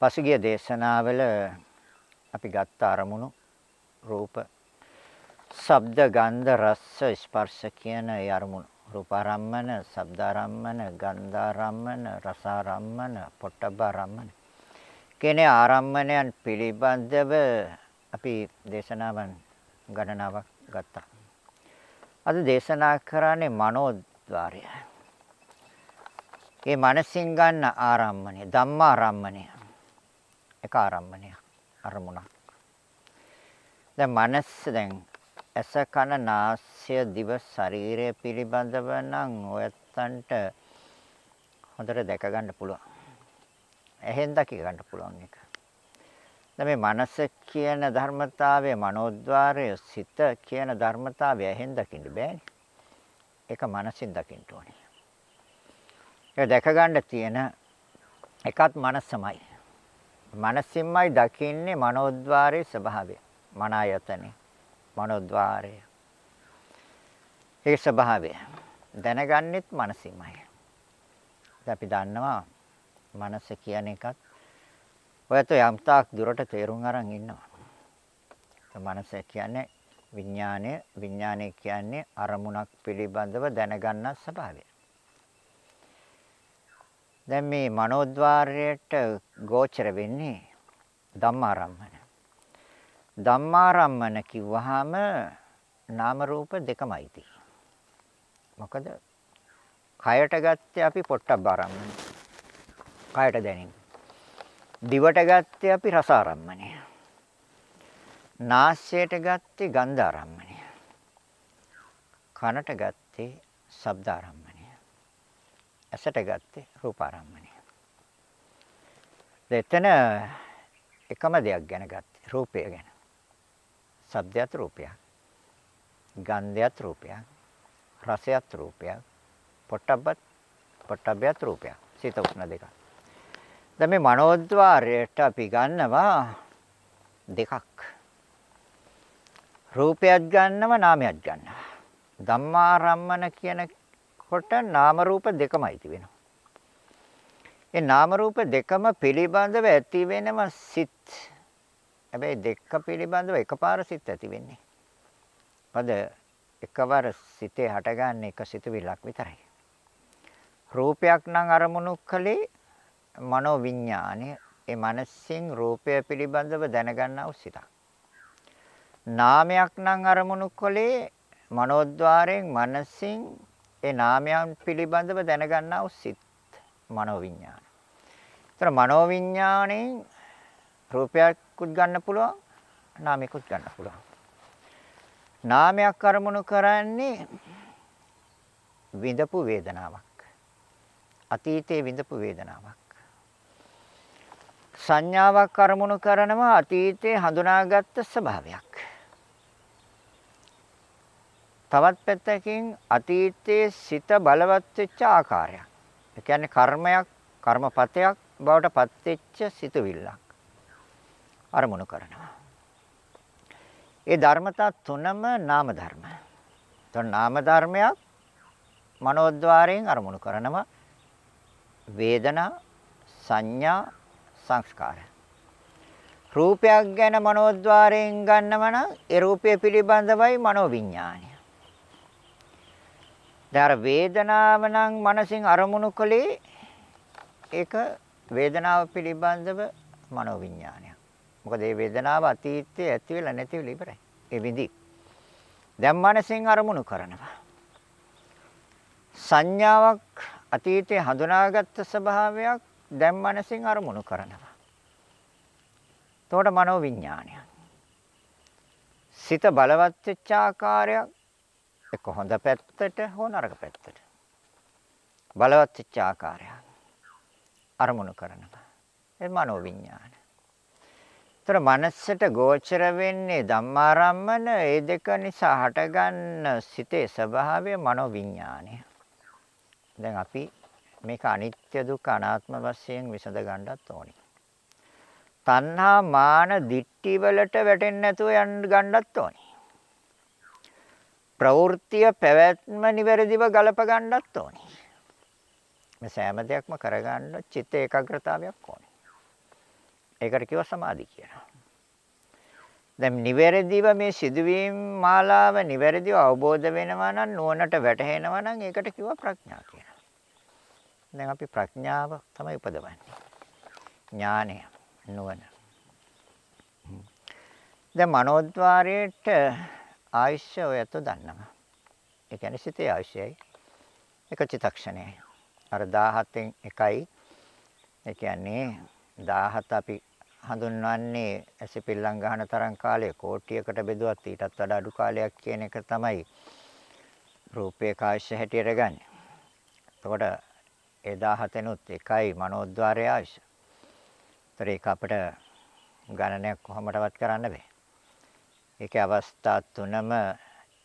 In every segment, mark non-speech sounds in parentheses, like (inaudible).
පසුගිය දේශනාවල අපි ගත්ත අරමුණු රූප, ශබ්ද, ගන්ධ, රස, ස්පර්ශ කියන ඒ අරමුණු රූපාරම්මන, ශබ්දාරම්මන, ගන්ධාරම්මන, රසාරම්මන, පොට්ටබ්බාරම්මන කියන ආරම්මණයන් පිළිබඳව අපි දේශනාවන් ගණනාවක් ගත්තා. අද දේශනා කරන්නේ මනෝද්වාරය. ඒ මනසින් ගන්න ආරම්මණය, ධම්මාරම්මණය. එක ආරම්මණයක්, අරමුණක්. දැන් මනස දැන් ඇස කන නාසය දිව ශරීරය පිළිබඳව නම් ඔයත්තන්ට හොඳට දැක ගන්න පුළුවන්. ඇහෙන් දකි ගන්න පුළුවන් එක. දැන් මේ මනස කියන ධර්මතාවය මනෝද්වාරය සිත කියන ධර්මතාවය ඇහෙන් දකින්න බෑනේ. ඒක මනසින් දකින්න ඕනේ. ඒක දැක ගන්න තියෙන එකත් මනසමයි. මනසින්මයි දකින්නේ මනෝද්වාරයේ ස්වභාවය. මන ආයතනේ මනෝද්වාරය. ඒ ස්වභාවය දැනගන්නෙත් මනසින්මයි. අපි දන්නවා මනස කියන එකත් ඔයත් යම්තාක් දුරට තේරුම් අරන් ඉන්නවා. මනස කියන්නේ විඥානය, විඥානය කියන්නේ අරමුණක් පිළිබඳව දැනගන්න ස්වභාවය. දැන් මේ මනෝද්වාරයට ගෝචර වෙන්නේ ධම්මාරම්මන. ධම්මාරම්මන කිව්වහම නාම රූප දෙකමයි තියෙන්නේ. මොකද කයට ගත්තේ අපි පොට්ටබ්බාරම්මන. කයට දැනෙන. දිවට ගත්තේ අපි රසාරම්මනය. නාසයට ගත්තේ ගන්ධාරම්මනය. කනට ගත්තේ ශබ්දාරම්මනය. ඇසට ගත්තේ රූපාරම්මණය. දෙතන එකම දෙයක් ගැන ගත්තේ රූපය ගැන. ශබ්දයත් රූපයක්. ගන්ධයත් රූපයක්. රසයත් රූපයක්. පොට්ටබ්බත් පොට්ටබ්බයත් රූපයක්. සිත උස්න දෙක. දැන් මේ මනෝද්වාරයට අපි ගන්නවා දෙකක්. රූපයක් ගන්නව නාමයක් ගන්නවා. ධම්මාරම්මන කියන කොට නාම රූප දෙකමයි තිබෙනවා. ඒ නාම රූප දෙකම පිළිබඳව ඇති වෙනම සිත්. හැබැයි දෙක පිළිබඳව එකපාර සිත් ඇති වෙන්නේ. මොකද එකවර සිතේ හටගන්න එක සිතුවිල්ලක් විතරයි. රූපයක් නම් අරමුණු කලේ මනෝ විඥානය ඒ මනසින් රූපය පිළිබඳව දැනගන්නා වූ සිතක්. නාමයක් නම් අරමුණු කලේ මනෝද්වාරයෙන් මනසින් ඒ නාමයන් පිළිබඳව දැනගන්නා වූ සිත් මනෝවිඤ්ඤාණ. ඒතර මනෝවිඤ්ඤාණයෙන් රූපයක්කුත් ගන්න පුළුවන් නාමයක්කුත් ගන්න පුළුවන්. නාමයක් අරමුණු කරන්නේ විඳපු වේදනාවක්. අතීතයේ විඳපු වේදනාවක්. සංඥාවක් අරමුණු කරනවා අතීතයේ හඳුනාගත්ත ස්වභාවයක්. තවත් පැත්තකින් අතීතයේ සිත බලවත් වෙච්ච ආකාරයක්. ඒ කියන්නේ කර්මයක්, කර්මපතයක් බවට පත් වෙච්ච සිතුවිල්ලක් අරමුණු කරනවා. ඒ ධර්මතා තුනම නාම ධර්ම. તો නාම ධර්මයක් මනෝද්වාරයෙන් අරමුණු කරනවා. වේදනා, සංඥා, සංස්කාර. රූපයක් ගැන මනෝද්වාරයෙන් ගන්නව නම් ඒ රූපය පිළිබඳවයි මනෝවිඤ්ඤාණය. දැන් වේදනාව නම් මනසින් අරමුණු කළේ ඒක වේදනාව පිළිබඳව මනෝවිඤ්ඤාණයක්. මොකද මේ වේදනාව අතීතයේ ඇති වෙලා නැති වෙලා ඉවරයි. ඒ විඳි. දැන් මනසින් අරමුණු කරනවා. සංඥාවක් අතීතයේ හඳුනාගත්ත ස්වභාවයක් දැන් මනසින් අරමුණු කරනවා. එතකොට මනෝවිඤ්ඤාණය. සිත බලවත් වෙච්ච ආකාරයක් එක්ක හොඳ පැත්තට හෝ නරක පැත්තට බලවත් වෙච්ච ආකාරයක් අරමුණු කරනවා ඒ මනෝ විඥාන. ତර මනසට ගෝචර වෙන්නේ ධම්මාරම්මන ඒ දෙක නිසා හටගන්න සිතේ ස්වභාවය මනෝ විඥානය. දැන් අපි මේක අනිත්‍ය දුක්ඛ අනාත්ම වශයෙන් විසඳ ගන්නත් ඕනි. තණ්හා මාන දිට්ටි වලට වැටෙන්නේ නැතුව යන්න ගන්නත් ඕනි. ප්‍රවෘත්තිය පැවැත්ම නිවැරදිව ගලප ගන්නත් ඕනේ. මේ සෑම දෙයක්ම කරගන්න චිත්ත ඒකාග්‍රතාවයක් ඕනේ. ඒකට කිව්ව සමාධි කියලා. දැන් නිවැරදිව මේ සිදුවීම් මාලාව නිවැරදිව අවබෝධ වෙනවා නම් නුවණට වැටහෙනවා නම් ඒකට කිව්ව ප්‍රඥා කියලා. දැන් අපි ප්‍රඥාව තමයි උපදවන්නේ. ඥානය නුවණ. දැන් මනෝද්වාරයේට ආයශ්‍ය ඔයත් දන්නවා. ඒ කියන්නේ සිතේ ආයශ්‍යයි. එක චිත්තක්ෂණයයි. අර 17න් එකයි. ඒ කියන්නේ 17 අපි හඳුන්වන්නේ ඇසිපිල්ලම් ගන්න තරම් කාලය කෝටියකට බෙදුවත් ඊටත් වඩා අඩු කාලයක් කියන එක තමයි රූපේ කාශ්‍ය හැටියට ගන්න. එතකොට ඒ 17නුත් එකයි මනෝද්වාරය ආශ්‍ය. ඒතර ඒක අපිට ගණනයක් කොහොමඩවත් කරන්න බෑ. ඒකේ අවස්ථා තුනම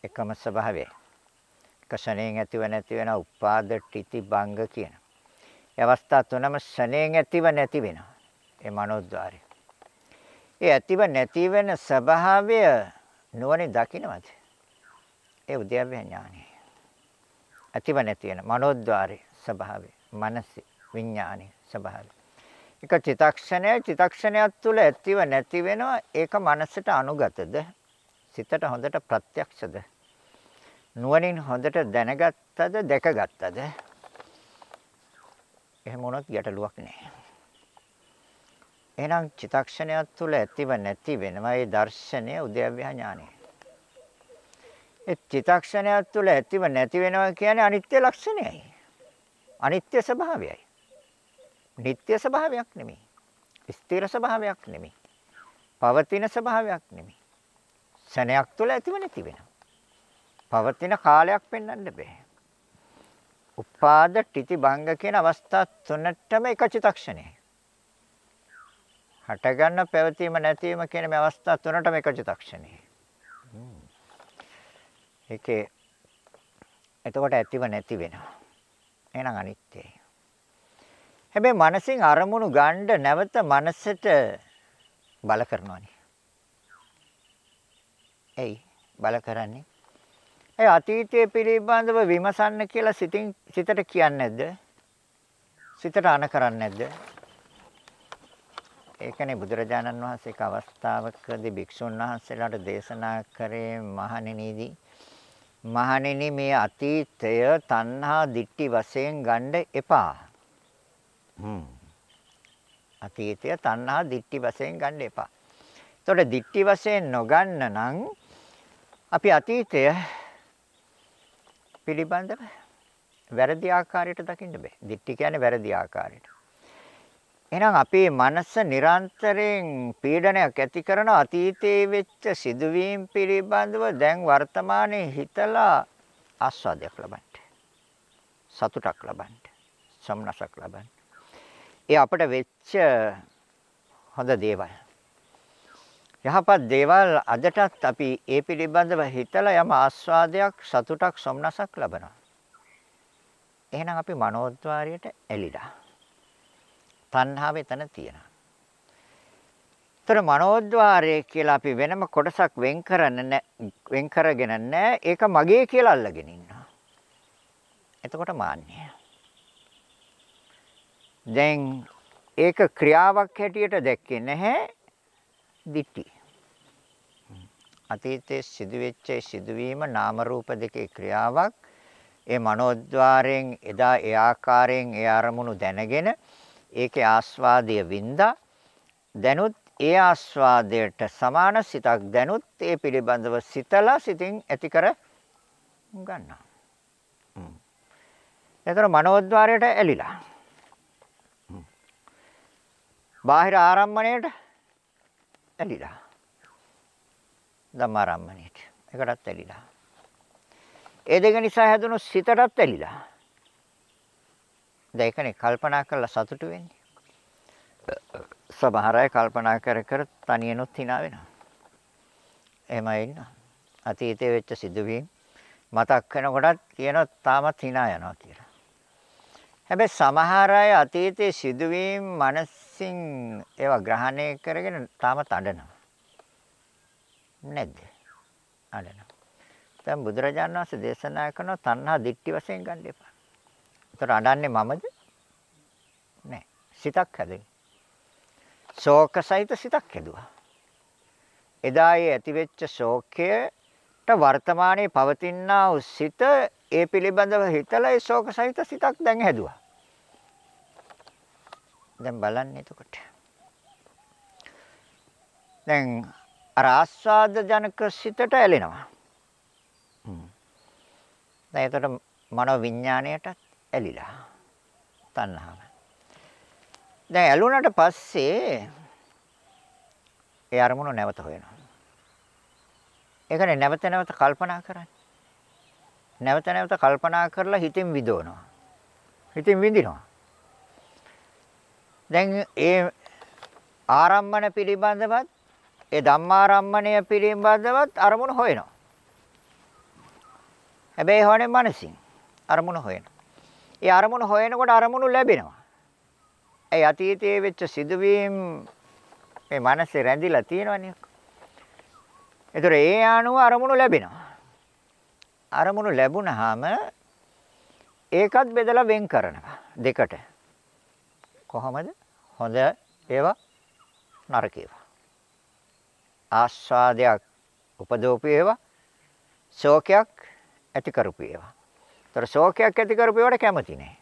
එකම ස්වභාවයයි. කෂණයෙන් ඇතිව නැති වෙන උපාද ටිති බංග කියන. ඒ අවස්ථා තුනම ෂණයෙන් ඇතිව නැති වෙනවා. ඒ මනෝද්වාරය. ඒ ඇතිව නැති වෙන ස්වභාවය නුවණින් දකින්නවද? ඒ උද්‍යව්‍ය ඥානය. ඇතිව නැති වෙන මනෝද්වාරයේ ස්වභාවය, මනස විඥානයේ ස්වභාවය. එක චිතක්ෂණය චිතක්ෂණයක් තුළ ඇතිව නැති වෙනවා ඒක මනසට අනුගතද? සිතට හොඳට ප්‍රත්‍යක්ෂද? නුවණින් හොඳට දැනගත්තද දැකගත්තද? එහෙම වුණොත් ගැටලුවක් නැහැ. එහෙනම් චිතක්ෂණයක් තුළ ඇතිව නැති වෙනවා ඒ දර්ශනය උද්‍යව්‍ය ඥානය. ඒ චිතක්ෂණයක් තුළ ඇතිව නැති වෙනවා කියන්නේ අනිත්‍ය ලක්ෂණයයි. අනිත්‍ය ස්වභාවයයි. නিত্য ස්වභාවයක් නෙමෙයි. ස්ථිර ස්වභාවයක් නෙමෙයි. පවතින ස්වභාවයක් නෙමෙයි. ක්ෂණයක් තුළ ඇතිව නැති වෙනවා. පවතින කාලයක් පෙන්වන්න බෑ. උපාද ටිති භංග කියන අවස්ථා තුනටම එක චිතක්ෂණයයි. හටගන්න පැවතීම නැතිවීම කියන මේ අවස්ථා තුනටම එක චිතක්ෂණයයි. ඒකේ එතකොට ඇතිව නැති වෙනවා. එහෙනම් අනිත්‍යයි. හැබැයි මනසින් අරමුණු ගන්න නැවත මනසට බල කරනවානේ. එයි බල කරන්නේ ඒ අතීතයේ පිළිබඳව විමසන්න කියලා සිතින් සිතට කියන්නේ නැද්ද? සිතට අන කරන්නේ නැද්ද? ඒකනේ බුදුරජාණන් වහන්සේ එක අවස්ථාවකදී භික්ෂුන් වහන්සේලාට දේශනා කරේ මහණෙනිදී මහණෙනි මේ අතීතය තණ්හා දිට්ටි වශයෙන් ගන්න එපා. හ්ම්. අතීතය තණ්හා දිට්ටි වශයෙන් ගන්න එපා. එතකොට දිට්ටි වශයෙන් නොගන්න නම් අපි අතීතය පිළිබඳව වැරදි ආකාරයට දකින්න බෑ. දිට්ඨි කියන්නේ වැරදි ආකාරයට. එහෙනම් අපේ මනස නිරන්තරයෙන් පීඩනයක් ඇති කරන අතීතයේ වෙච්ච සිදුවීම් පිළිබඳව දැන් වර්තමානයේ හිතලා ආස්වාදයක් ලබන්න. සතුටක් ලබන්න. සම්නසක් ලබන්න. ඒ අපට වෙච්ච හොඳ දේවල්. යහපත් දේවල් අදටත් අපි ඒ පිළිබඳව හිතලා යම් ආස්වාදයක් සතුටක් සොම්නසක් ලබනවා. එහෙනම් අපි මනෝද්වාරයට ඇලිලා. තණ්හාව එතන තියෙනවා. ତර මනෝද්වාරය කියලා අපි වෙනම කොටසක් වෙන් කරන්න වෙන් කරගෙන නැහැ. ඒක මගේ කියලා අල්ලගෙන ඉන්නවා. එතකොට මාන්නය. දැන් ඒක ක්‍රියාවක් හැටියට දැක්කේ නැහැ. දිටි. අතීතයේ සිදුවෙච්ච සිදුවීම නාම රූප දෙකේ ක්‍රියාවක් ඒ මනෝද්වාරයෙන් එදා ඒ ආකාරයෙන් ඒ අරමුණු දැනගෙන ඒකේ ආස්වාදය වින්දා දැනුත් ඒ ආස්වාදයට සමාන සිතක් දැනුත් ඒ පිළිබඳව සිතලා සිතින් ඇති කර ගන්නවා. එතන මනෝද්වාරයට ඇලිලා. බාහිර ආරම්මණයට ඇලිලා. ධම්මාරම්මණයට. ඒකටත් ඇලිලා. ඒ දෙක නිසා හැදුණු සිතටත් ඇලිලා. දැන් ඒකනේ කල්පනා කරලා සතුටු වෙන්නේ. සමහර අය කල්පනා කර කර තනියනොත් hina වෙනවා. එහෙමයි ඉන්න. අතීතයේ වෙච්ච සිදුවීම් මතක් වෙනකොටත් කියනවා තාමත් hina යනවා කියලා. හැබැයි සමහර අය අතීතයේ සිදුවීම් මනසින් ඒවා ග්‍රහණය කරගෙන තාමත් අඬනවා. නැද්ද? අඬනවා. දැන් බුදුරජාණන් වහන්සේ දේශනා කරන තණ්හා දිට්ඨි වශයෙන් ගන්න එපා. ඒතර අඬන්නේ මමද? නෑ. සිතක් හැදෙන්නේ. ශෝක සහිත සිතක් හැදුවා. එදා ඒ ඇතිවෙච්ච ශෝකයට වර්තමානයේ පවතිනා වූ සිත ඒ පිළිබඳව හිතලා ඒ ශෝක සහිත සිතක් දැන් හැදුවා. දැන් බලන්න එතකොට. දැන් අර ආස්වාද ජනක සිතට ඇලෙනවා. දැන් එතකොට මනෝ විඥාණයටත් ඇලිලා. තණ්හාව. දැන් ඇලුනට පස්සේ ඒ අරමුණ නැවත හොයනවා. ඒකනේ නැවත නැවත කල්පනා කරන්නේ. නැවත නැවත කල්පනා කරලා හිතින් විදවනවා. හිතින් විඳිනවා. දැන් ඒ ආරම්මන පිළිබඳවත් ඒ ධම්මාරම්මණය පිළිබඳවත් අරමුණ හොයනවා. හැබැයි හොයන්නේ මනසින්. අරමුණ හොයනවා. ඒ අරමුණ හොයනකොට අරමුණු ලැබෙනවා. ඒ අතීතයේ වෙච්ච සිදුවීම් මේ මනසේ රැඳිලා තියෙනවනේ. ඒතර ඒ ආනුව අරමුණු ලැබෙනවා. අරමුණු ලැබුණාම ඒකත් බෙදලා වෙන් කරනවා දෙකට. කොහොමද? හොඳ ඒවා නරක ඒවා. ආස්වාදයක් උපදෝපු ඒවා ශෝකයක් ඇති කරපු ඒවා. ඒතර ශෝකයක් ඇති කරපු ඒවාට කැමති නෑ.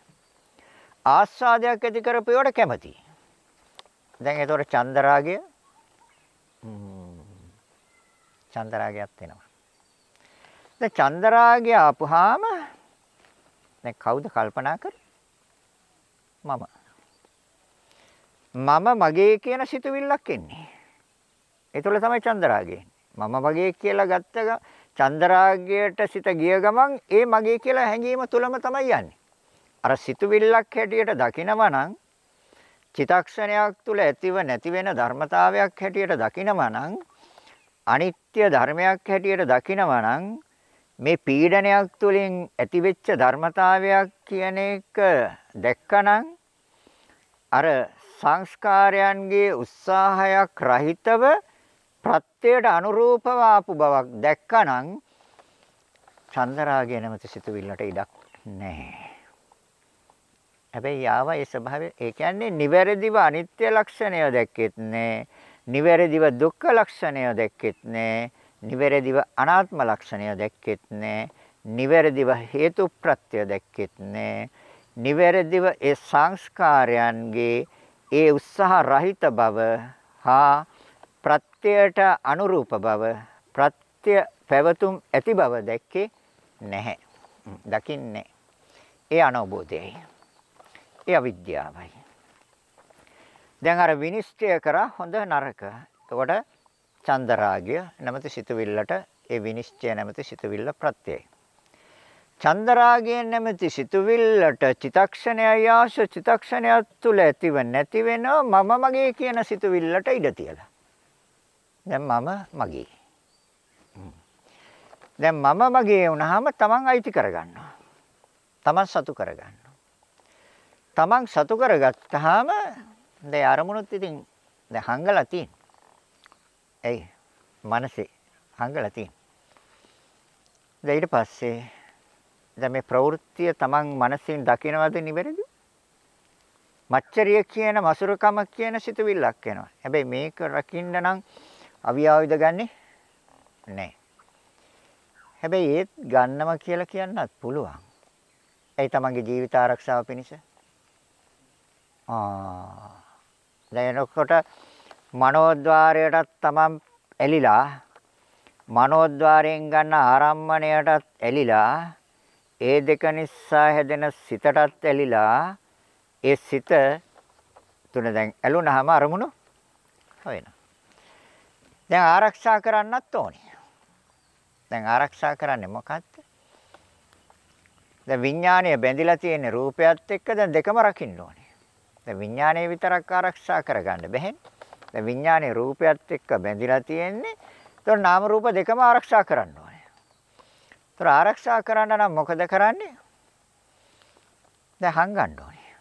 ආස්වාදයක් ඇති කරපු ඒවාට කැමති. දැන් ඒතර චන්දරාගය චන්දරාගයක් වෙනවා. දැන් චන්දරාගය ආපුහාම දැන් කවුද කල්පනා කරන්නේ? මම. මම මගේ කියන සිතුවිල්ලක් එන්නේ. ඒතොල තමයි චන්දරාගය. මම මගේ කියලා ගත්ත චන්දරාගයට සිත ගිය ගමන් ඒ මගේ කියලා හැඟීම තුලම තමයි යන්නේ. අර සිතුවිල්ලක් හැටියට දකිනවා නම් චිතක්ෂණයක් තුල ඇතිව නැති වෙන ධර්මතාවයක් හැටියට දකිනවා නම් අනිත්‍ය ධර්මයක් හැටියට දකිනවා නම් මේ පීඩනයක් තුළින් ඇතිවෙච්ච ධර්මතාවයක් කියන එක දැක්කනම් අර සංස්කාරයන්ගේ උත්සාහයක් රහිතව ප්‍රත්‍යයට අනුරූපව ආපු බවක් දැක්කනම් චන්දරාගය නැමැති සිතුවිල්ලට ඉඩක් නැහැ. හැබැයි ආව ඒ ස්වභාවය ඒ කියන්නේ නිවැරදිව අනිත්‍ය ලක්ෂණය දැක්කෙත් නැහැ. නිවැරදිව දුක්ඛ ලක්ෂණය දැක්කෙත් නැහැ. නිවැරදිව අනාත්ම ලක්ෂණය දැක්කෙත් නැහැ. නිවැරදිව හේතු ප්‍රත්‍ය දැක්කෙත් නැහැ. නිවැරදිව ඒ සංස්කාරයන්ගේ ඒ උත්සාහ රහිත බව හා ප්‍රත්‍යයට අනුරූප බව ප්‍රත්‍ය පැවතුම් ඇති බව දැක්කේ නැහැ. දකින්නේ. ඒ අනවබෝධයයි. ඒ අවිද්‍යාවයි. දැන් අර විනිශ්චය කරා හොඳ නරක. එතකොට චන්දරාගය නැමැති සිතුවිල්ලට ඒ විනිශ්චය නැමැති සිතුවිල්ල ප්‍රත්‍යයයි. චන්දරාගය නැමැති සිතුවිල්ලට චිතක්ෂණයයි ආශ චිතක්ෂණයක් තුල ඇතිව නැති වෙන මම මගේ කියන සිතුවිල්ලට ඉඩ තියලා. දැන් මම මගේ. දැන් මම මගේ වුණාම තමන් අයිති කරගන්නවා. තමන් සතු කරගන්නවා. තමන් සතු කරගත්තාම දැන් අරමුණුත් ඉතින් දැන් හංගලා තියෙනවා. ඇයි? මනසේ හංගලා තියෙනවා. දැන් ඊට පස්සේ දැන් මේ ප්‍රවෘත්තිය Taman මනසින් දකිනවද නිවැරදි? මච්චරිය කියන මසුරුකම කියන සිතුවිල්ලක් එනවා. හැබැයි මේක රකින්න නම් අවියාවිද ගන්නෙ නැහැ. හැබැයි ඒත් ගන්නවා කියලා කියන්නත් පුළුවන්. ඒ තමන්ගේ ජීවිත ආරක්ෂාව පිණිස. ආ දැන් එනකොට මනෝද්වාරයටත් තමන් ඇලිලා මනෝද්වාරයෙන් ගන්න ආරම්මණයටත් ඇලිලා ඒ දෙක නිසා හැදෙන සිතටත් ඇලිලා ඒ සිත තුන දැන් ඇලුනහම අරමුණු හොයනවා. දැන් ආරක්ෂා කරන්නත් ඕනේ. දැන් ආරක්ෂා කරන්නේ මොකක්ද? දැන් විඥාණය බැඳිලා තියෙන රූපයත් එක්ක දැන් දෙකම රකින්න ඕනේ. දැන් විඥාණය විතරක් ආරක්ෂා කරගන්න බැහැ. දැන් විඥානයේ රූපයත් එක්ක බැඳිලා තියෙන්නේ. ඒතකොට නාම රූප දෙකම ආරක්ෂා කරන්න ඕනේ. ඒතකොට ආරක්ෂා කරන්න නම් මොකද කරන්නේ? දැන් හංගන්න ඕනේ.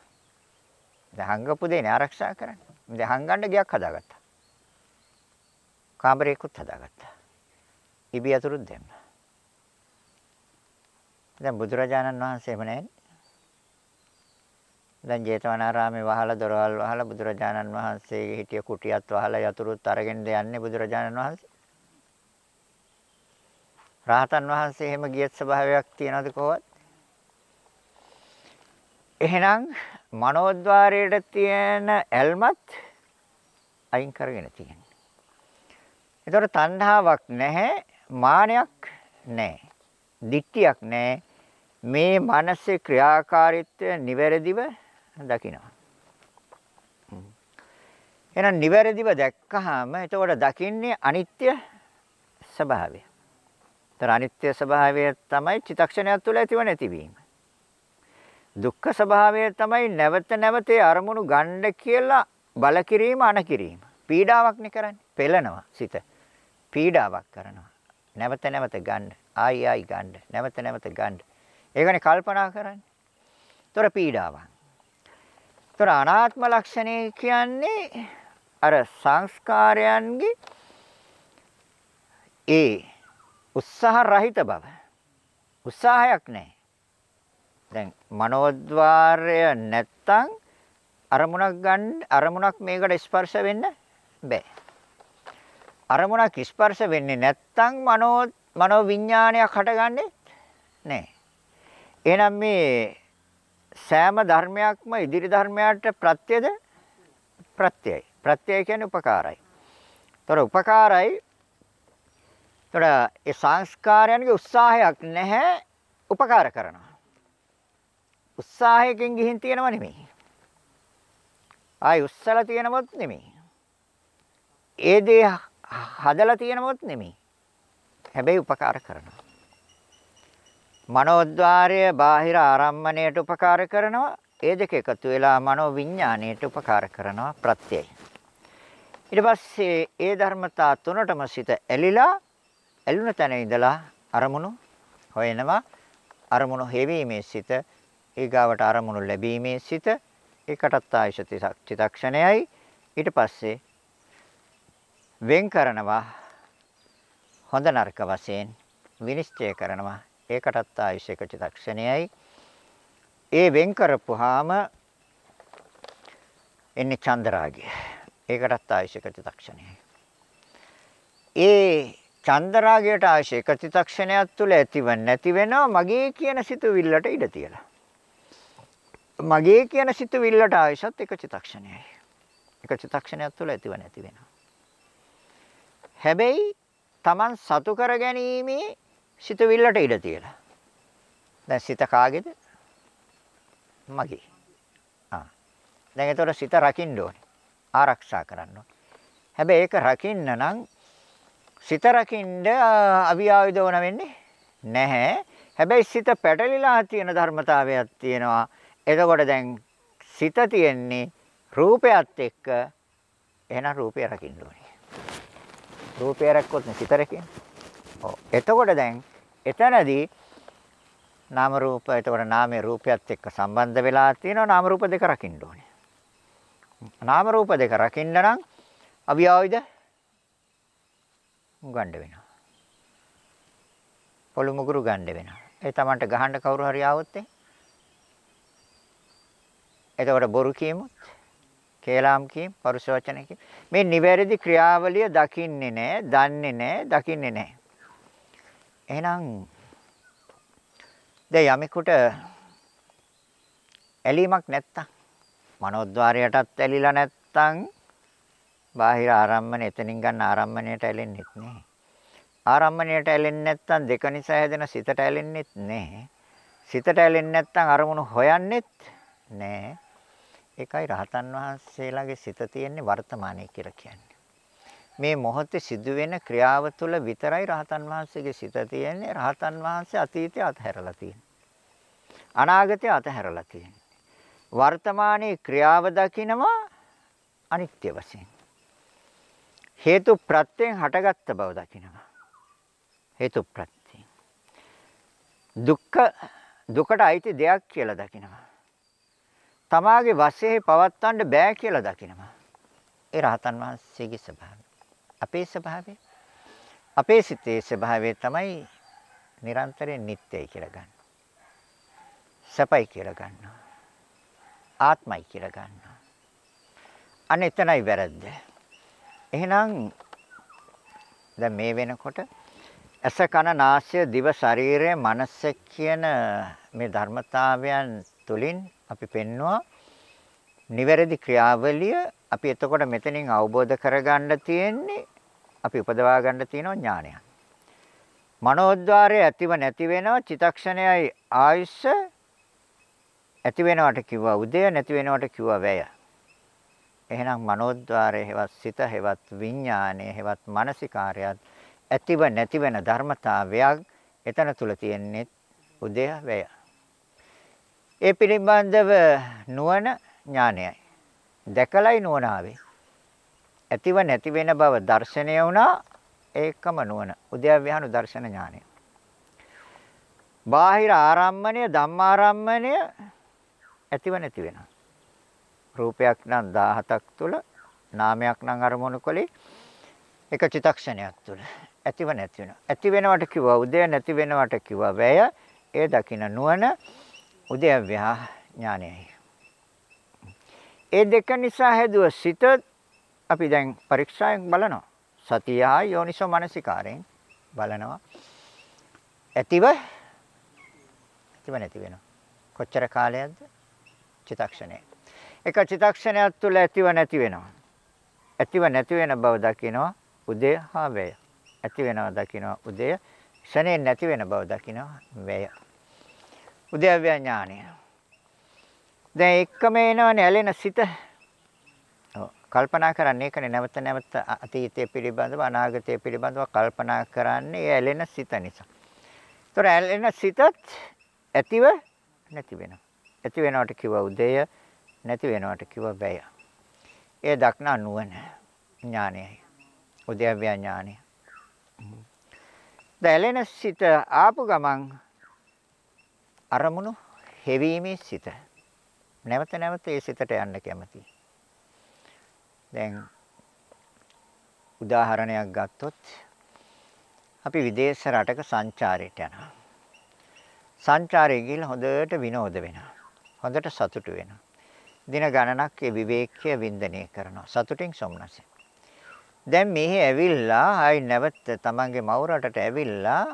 දැන් හංගපු දෙනේ ආරක්ෂා කරන්න. දැන් හංගන්න ගියක් හදාගත්තා. කාමරයකුත් හදාගත්තා. ඉබි අතුරුත් දැම්මා. දැන් බුදුරජාණන් වහන්සේම නැහැ. දැන් ජේතවනාරාමේ වහලා දොරවල් වහලා බුදුරජාණන් වහන්සේගේ හිටිය කුටියත් වහලා යතුරුත් අරගෙන යන්නේ බුදුරජාණන් වහන්සේ. රාහතන් වහන්සේ එහෙම ගියත් ස්වභාවයක් තියනවද කොහොමද? එහෙනම් මනෝද්වාරයට තියෙන ඇල්මත් අයින් කරගෙන තියෙනවා. ඒතර තණ්හාවක් නැහැ, මානයක් නැහැ, දික්තියක් නැහැ. මේ මනසේ ක්‍රියාකාරීත්වය නිවැරදිව දකිනවා. එහෙනම් නිවැරදිව දැක්කහම එතකොට දකින්නේ අනිත්‍ය ස්වභාවය. ඒතර අනිත්‍ය ස්වභාවය තමයි චිතක්ෂණයක් තුළ ඇතිව නැතිවීම. දුක්ඛ ස්වභාවය තමයි නැවත නැවත අරමුණු ගන්න කියලා බල කිරීම අන කිරීම. පීඩාවක් නේ කරන්නේ. පෙළනවා සිත. පීඩාවක් කරනවා. නැවත නැවත ගන්න. ආයි ආයි ගන්න. නැවත නැවත ගන්න. ඒකනේ කල්පනා කරන්නේ. ତොර පීඩාවක්. ତොර අනාත්ම ලක්ෂණය කියන්නේ අර සංස්කාරයන්ගේ ඒ උත්සාහ රහිත බව. උත්සාහයක් නැහැ. දැන් මනෝද්වාරය නැත්තම් අරමුණක් ගන්න අරමුණක් මේකට ස්පර්ශ වෙන්න බෑ. අරමුණක් ස්පර්ශ වෙන්නේ නැත්තම් මනෝ මනෝ විඥානයක් හටගන්නේ නැහැ. එහෙනම් මේ සෑම ධර්මයක්ම ඉදිරි ධර්මයට ප්‍රත්‍යද ප්‍රත්‍යයයි. ප්‍රත්‍යය කියන්නේ උපකාරයි. ତොර උපකාරයි. තොර ඒ සංස්කාරයන්ගේ උත්සාහයක් නැහැ උපකාර කරනවා. උත්සාහයකින් ගිහින් තියෙනව නෙමෙයි. ආයි උස්සලා තියෙනවත් නෙමෙයි. ඒ දේ හදලා තියෙනවත් නෙමෙයි. හැබැයි උපකාර කරනවා. මනෝද්වාරය බාහිර ආරම්මණයට උපකාර කරනවා. ඒ දෙක එකතු වෙලා මනෝ විඥාණයට උපකාර කරනවා ප්‍රත්‍යය. ඊට පස්සේ ඒ ධර්මතා තුනටම සිත ඇලිලා ඇලුන තැන ඉඳලා අරමුණු හොයනවා. අරමුණු හේවීමේ සිත ඊගාවට අරමුණු ලැබීමේ සිත ඒකටත් ආයශ චිතක්ෂණයයි ඊට පස්සේ වෙන් කරනවා හොඳ නරක වශයෙන් විනිශ්චය කරනවා ඒකටත් ආයුෂයක චිත්තක්ෂණයයි. ඒ වෙන් කරපුවාම එන්නේ චන්දරාගය. ඒකටත් ආයුෂයක චිත්තක්ෂණයයි. ඒ චන්දරාගයට ආයුෂයක චිත්තක්ෂණයක් තුළ ඇතිව නැති වෙනවා මගේ කියන සිතුවිල්ලට ඉඩ තියලා. මගේ කියන සිතුවිල්ලට ආයුෂත් එක චිත්තක්ෂණයයි. එක චිත්තක්ෂණයක් තුළ ඇතිව නැති වෙනවා. හැබැයි Taman සතු කර ගැනීමේ සිතවිල්ලට ඉඩ තියලා. දැන් සිත කාගේද? මගේ. ආ. දැන් ඒතකොට සිත රකින්න ඕනේ. ආරක්ෂා කරන්න ඕනේ. හැබැයි ඒක රකින්න නම් සිත රකින්න අවියාවිද ඕන වෙන්නේ නැහැ. හැබැයි සිත පැටලිලා තියෙන ධර්මතාවයක් තියෙනවා. එතකොට දැන් සිත තියෙන්නේ රූපයත් එක්ක එහෙනම් රූපය රකින්න ඕනේ. රූපය රැක්කොත් සිත රැකෙන්නේ. ඔව්. එතකොට දැන් එතනදී නාම රූප එතකොට නාමයේ රූපයත් එක්ක සම්බන්ධ වෙලා තියෙනවා නාම රූප දෙක රකින්න ඕනේ. නාම රූප දෙක රකින්න නම් අවියාවිද ගන්න වෙනවා. පොළු මුගුරු ගන්න වෙනවා. ඒ තමන්ට ගහන්න කවුරු හරි ආවොත් එතකොට බොරු කියමුත් කේලාම් කීම් පරුෂ වචන කීම් මේ නිවැරදි ක්‍රියාවලිය දකින්නේ නැහැ, දන්නේ නැහැ, දකින්නේ නැහැ. එහෙනම් දැන් යමෙකුට ඇලීමක් නැත්තම් මනෝද්වාරයටත් ඇලිලා නැත්තම් බාහිර ආරම්මන එතනින් ගන්න ආරම්මණයට ඇලෙන්නෙත් නෑ. ආරම්මණයට ඇලෙන්නේ නැත්තම් දෙක නිසා හැදෙන සිතට ඇලෙන්නෙත් නෑ. සිතට ඇලෙන්නේ නැත්තම් අරමුණු හොයන්නෙත් නෑ. ඒකයි රහතන් වහන්සේලාගේ සිත තියෙන්නේ වර්තමානයේ කියලා කියන්නේ. මේ මොහොතේ සිදුවෙන ක්‍රියාව තුළ විතරයි රහතන් වහන්සේගේ සිත තියෙන්නේ. රහතන් වහන්සේ අතීතය අතහැරලා තියෙන්නේ. අනාගතය අතහැරලා තියෙන්නේ. වර්තමානයේ ක්‍රියාව දකිනවා අනිත්‍ය වශයෙන්. හේතු ප්‍රත්‍යයෙන් හටගත්ත බව දකිනවා. හේතු ප්‍රත්‍යයෙන්. දුක්ඛ දුකට අයිති දෙයක් කියලා දකිනවා. තමාගේ වශයෙන් පවත්වන්න බෑ කියලා දකිනවා. ඒ රහතන් වහන්සේගේ ස්වභාවය. අපේ ස්වභාවය අපේ සිතේ ස්වභාවය තමයි නිරන්තරයෙන් නිට්ටයයි කියලා ගන්න. සපයි කියලා ගන්නවා. ආත්මයි කියලා ගන්නවා. අන්න එතනයි වැරද්ද. එහෙනම් දැන් මේ වෙනකොට ඇස කන නාසය දිව ශරීරය මනස කියන මේ ධර්මතාවයන් තුලින් අපි පෙන්නවා නිවැරදි ක්‍රියාවලිය අපි එතකොට මෙතනින් අවබෝධ කරගන්න තියෙන්නේ අපි උපදවා ගන්න තියෙන ඥානයක්. මනෝද්වාරය ඇතිව නැති වෙනවා චිතක්ෂණයයි ආයුෂ ඇති වෙනවට කිව්වා උදය නැති වෙනවට කිව්වා වැය. එහෙනම් මනෝද්වාරය හෙවත් සිත හෙවත් විඥානය හෙවත් මානසිකාරයත් ඇතිව නැති වෙන ධර්මතාවයක් එතන තුල තියෙන්නේ උදය වැය. ඒ පිළිබඳව නුවණ ඥානයයි. දැකලයි නුවණ ආවේ. ඇතිව නැති වෙන බව දර්ශනය වුණා ඒකම නුවණ. උද්‍යව්‍යානු දර්ශන ඥානය. බාහිර ආරම්මණය ධම්මාරම්මණය ඇතිව නැති වෙනවා. රූපයක් නම් 17ක් තුල නාමයක් නම් අරමුණු කලේ එක චිතක්ෂණයක් තුල ඇතිව නැති වෙනවා. ඇති වෙනවට කිව්වා උදය නැති වෙනවට කිව්වා වැය. ඒ දකින්න නුවණ උද්‍යව්‍යා ඥානයයි. ඒ දෙක නිසා හැදුව සිත අපි දැන් පරීක්ෂාවෙන් බලනවා. සතිය යෝනිසෝ මනසිකාරයෙන් බලනවා. ඇතිව ඇතිව නැති වෙනවා. කොච්චර කාලයක්ද? චිතක්ෂණය. එක චිතක්ෂණයක් තුළ ඇතිව නැති වෙනවා. ඇතිව නැති වෙන බව දකිනවා උදය හා වැය. ඇති වෙනවා දකිනවා උදය ක්ෂණේ නැති වෙන බව දකිනවා වැය. උද්‍යව්‍ය ඥානය. දැන් එකම එනවනේ ඇලෙන සිත. කල්පනා කරන්නේ ඒකනේ නැවත නැවත අතීතය පිළිබඳව අනාගතය පිළිබඳව කල්පනා කරන්නේ ඒ ඇලෙන සිත නිසා. ඒතර ඇලෙන සිතත් ඇතිව නැති වෙනවා. ඇති වෙනවට කිව්ව උදය නැති වෙනවට කිව්ව වැය. ඒ දක්නා නුවණ ඥානයයි. උද්‍යව්‍ය ඥානය. දැලෙන සිත ආපු ගමන් අරමුණු හෙවීමේ සිත. නැවත නැවත ඒ සිතට යන්න කැමතියි. දැන් උදාහරණයක් ගත්තොත් අපි විදේශ රටක සංචාරයට යනවා. සංචාරයේ ගිහිල්ලා හොඳට විනෝද වෙනවා. හොඳට සතුටු වෙනවා. දින ගණනක් ඒ විවේකයේ වින්දනය කරනවා. සතුටින් සොම්නසෙන්. දැන් මෙහි ඇවිල්ලා ආයි නැවත තමන්ගේ මව් රටට ඇවිල්ලා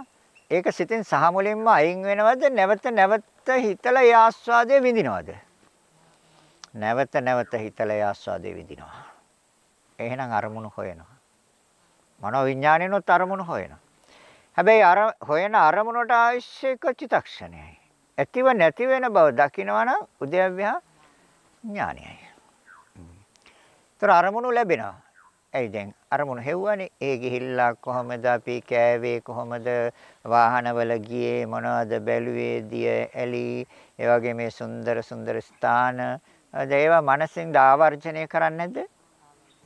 ඒක සිතින් සහ මුලින්ම අයින් වෙනවද? නැවත නැවත හිතලා ඒ ආස්වාදය විඳිනවද? නැවත නැවත හිතලා ඒ ආස්වාදය විඳිනවා. එහෙනම් අරමුණු හොයනවා. මනෝ විඥාණයනොත් අරමුණු හොයනවා. හැබැයි අර හොයන අරමුණට අවශ්‍ය චිතක්ෂණයයි ඇතිව නැති වෙන බව දකිනවනම් උද්‍යව්‍යා ඥානයයි. ඒතර අරමුණු ලැබෙනවා. ඇයි දැන් අරමුණු හෙව්වනේ ඒ ගිහිල්ලා කොහමද අපි කෑවේ කොහමද වාහනවල ගියේ මොනවද බැලුවේ දිය ඇලි ඒ වගේ මේ සුන්දර සුන්දර ස්ථාන ඒවා මනසින් ආවර්ජනය කරන්නේ නැද්ද?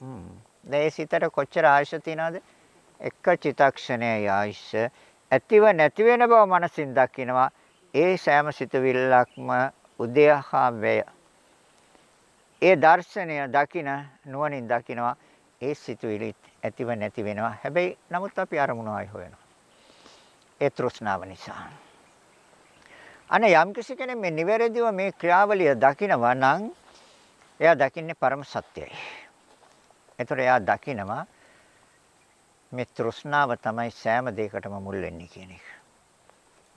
හ්ම්. දැන් සිතට කොච්චර ආයශ තියනවද? එක චිතක්ෂණයේ ආයශ ඇතිව නැති වෙන බව මනසින් දකිනවා. ඒ සෑම සිතවිල්ලක්ම උදයහා වේය. ඒ දර්ශනය දකින නුවණින් දකිනවා ඒ සිතුවිලි ඇතිව නැති වෙනවා. හැබැයි නමුත් අපි අරමුණ ආයි හොයනවා. ඒ තෘෂ්ණාව නිසා. අනේ යම් කෙනෙක් මේ නිවැරදිව මේ ක්‍රියාවලිය දකිනවා නම් එයා දකින්නේ පරම සත්‍යයි. ඒතර එයා දකිනවා මේ තෘෂ්ණාව තමයි සෑම දෙයකටම මුල් වෙන්නේ කියන එක.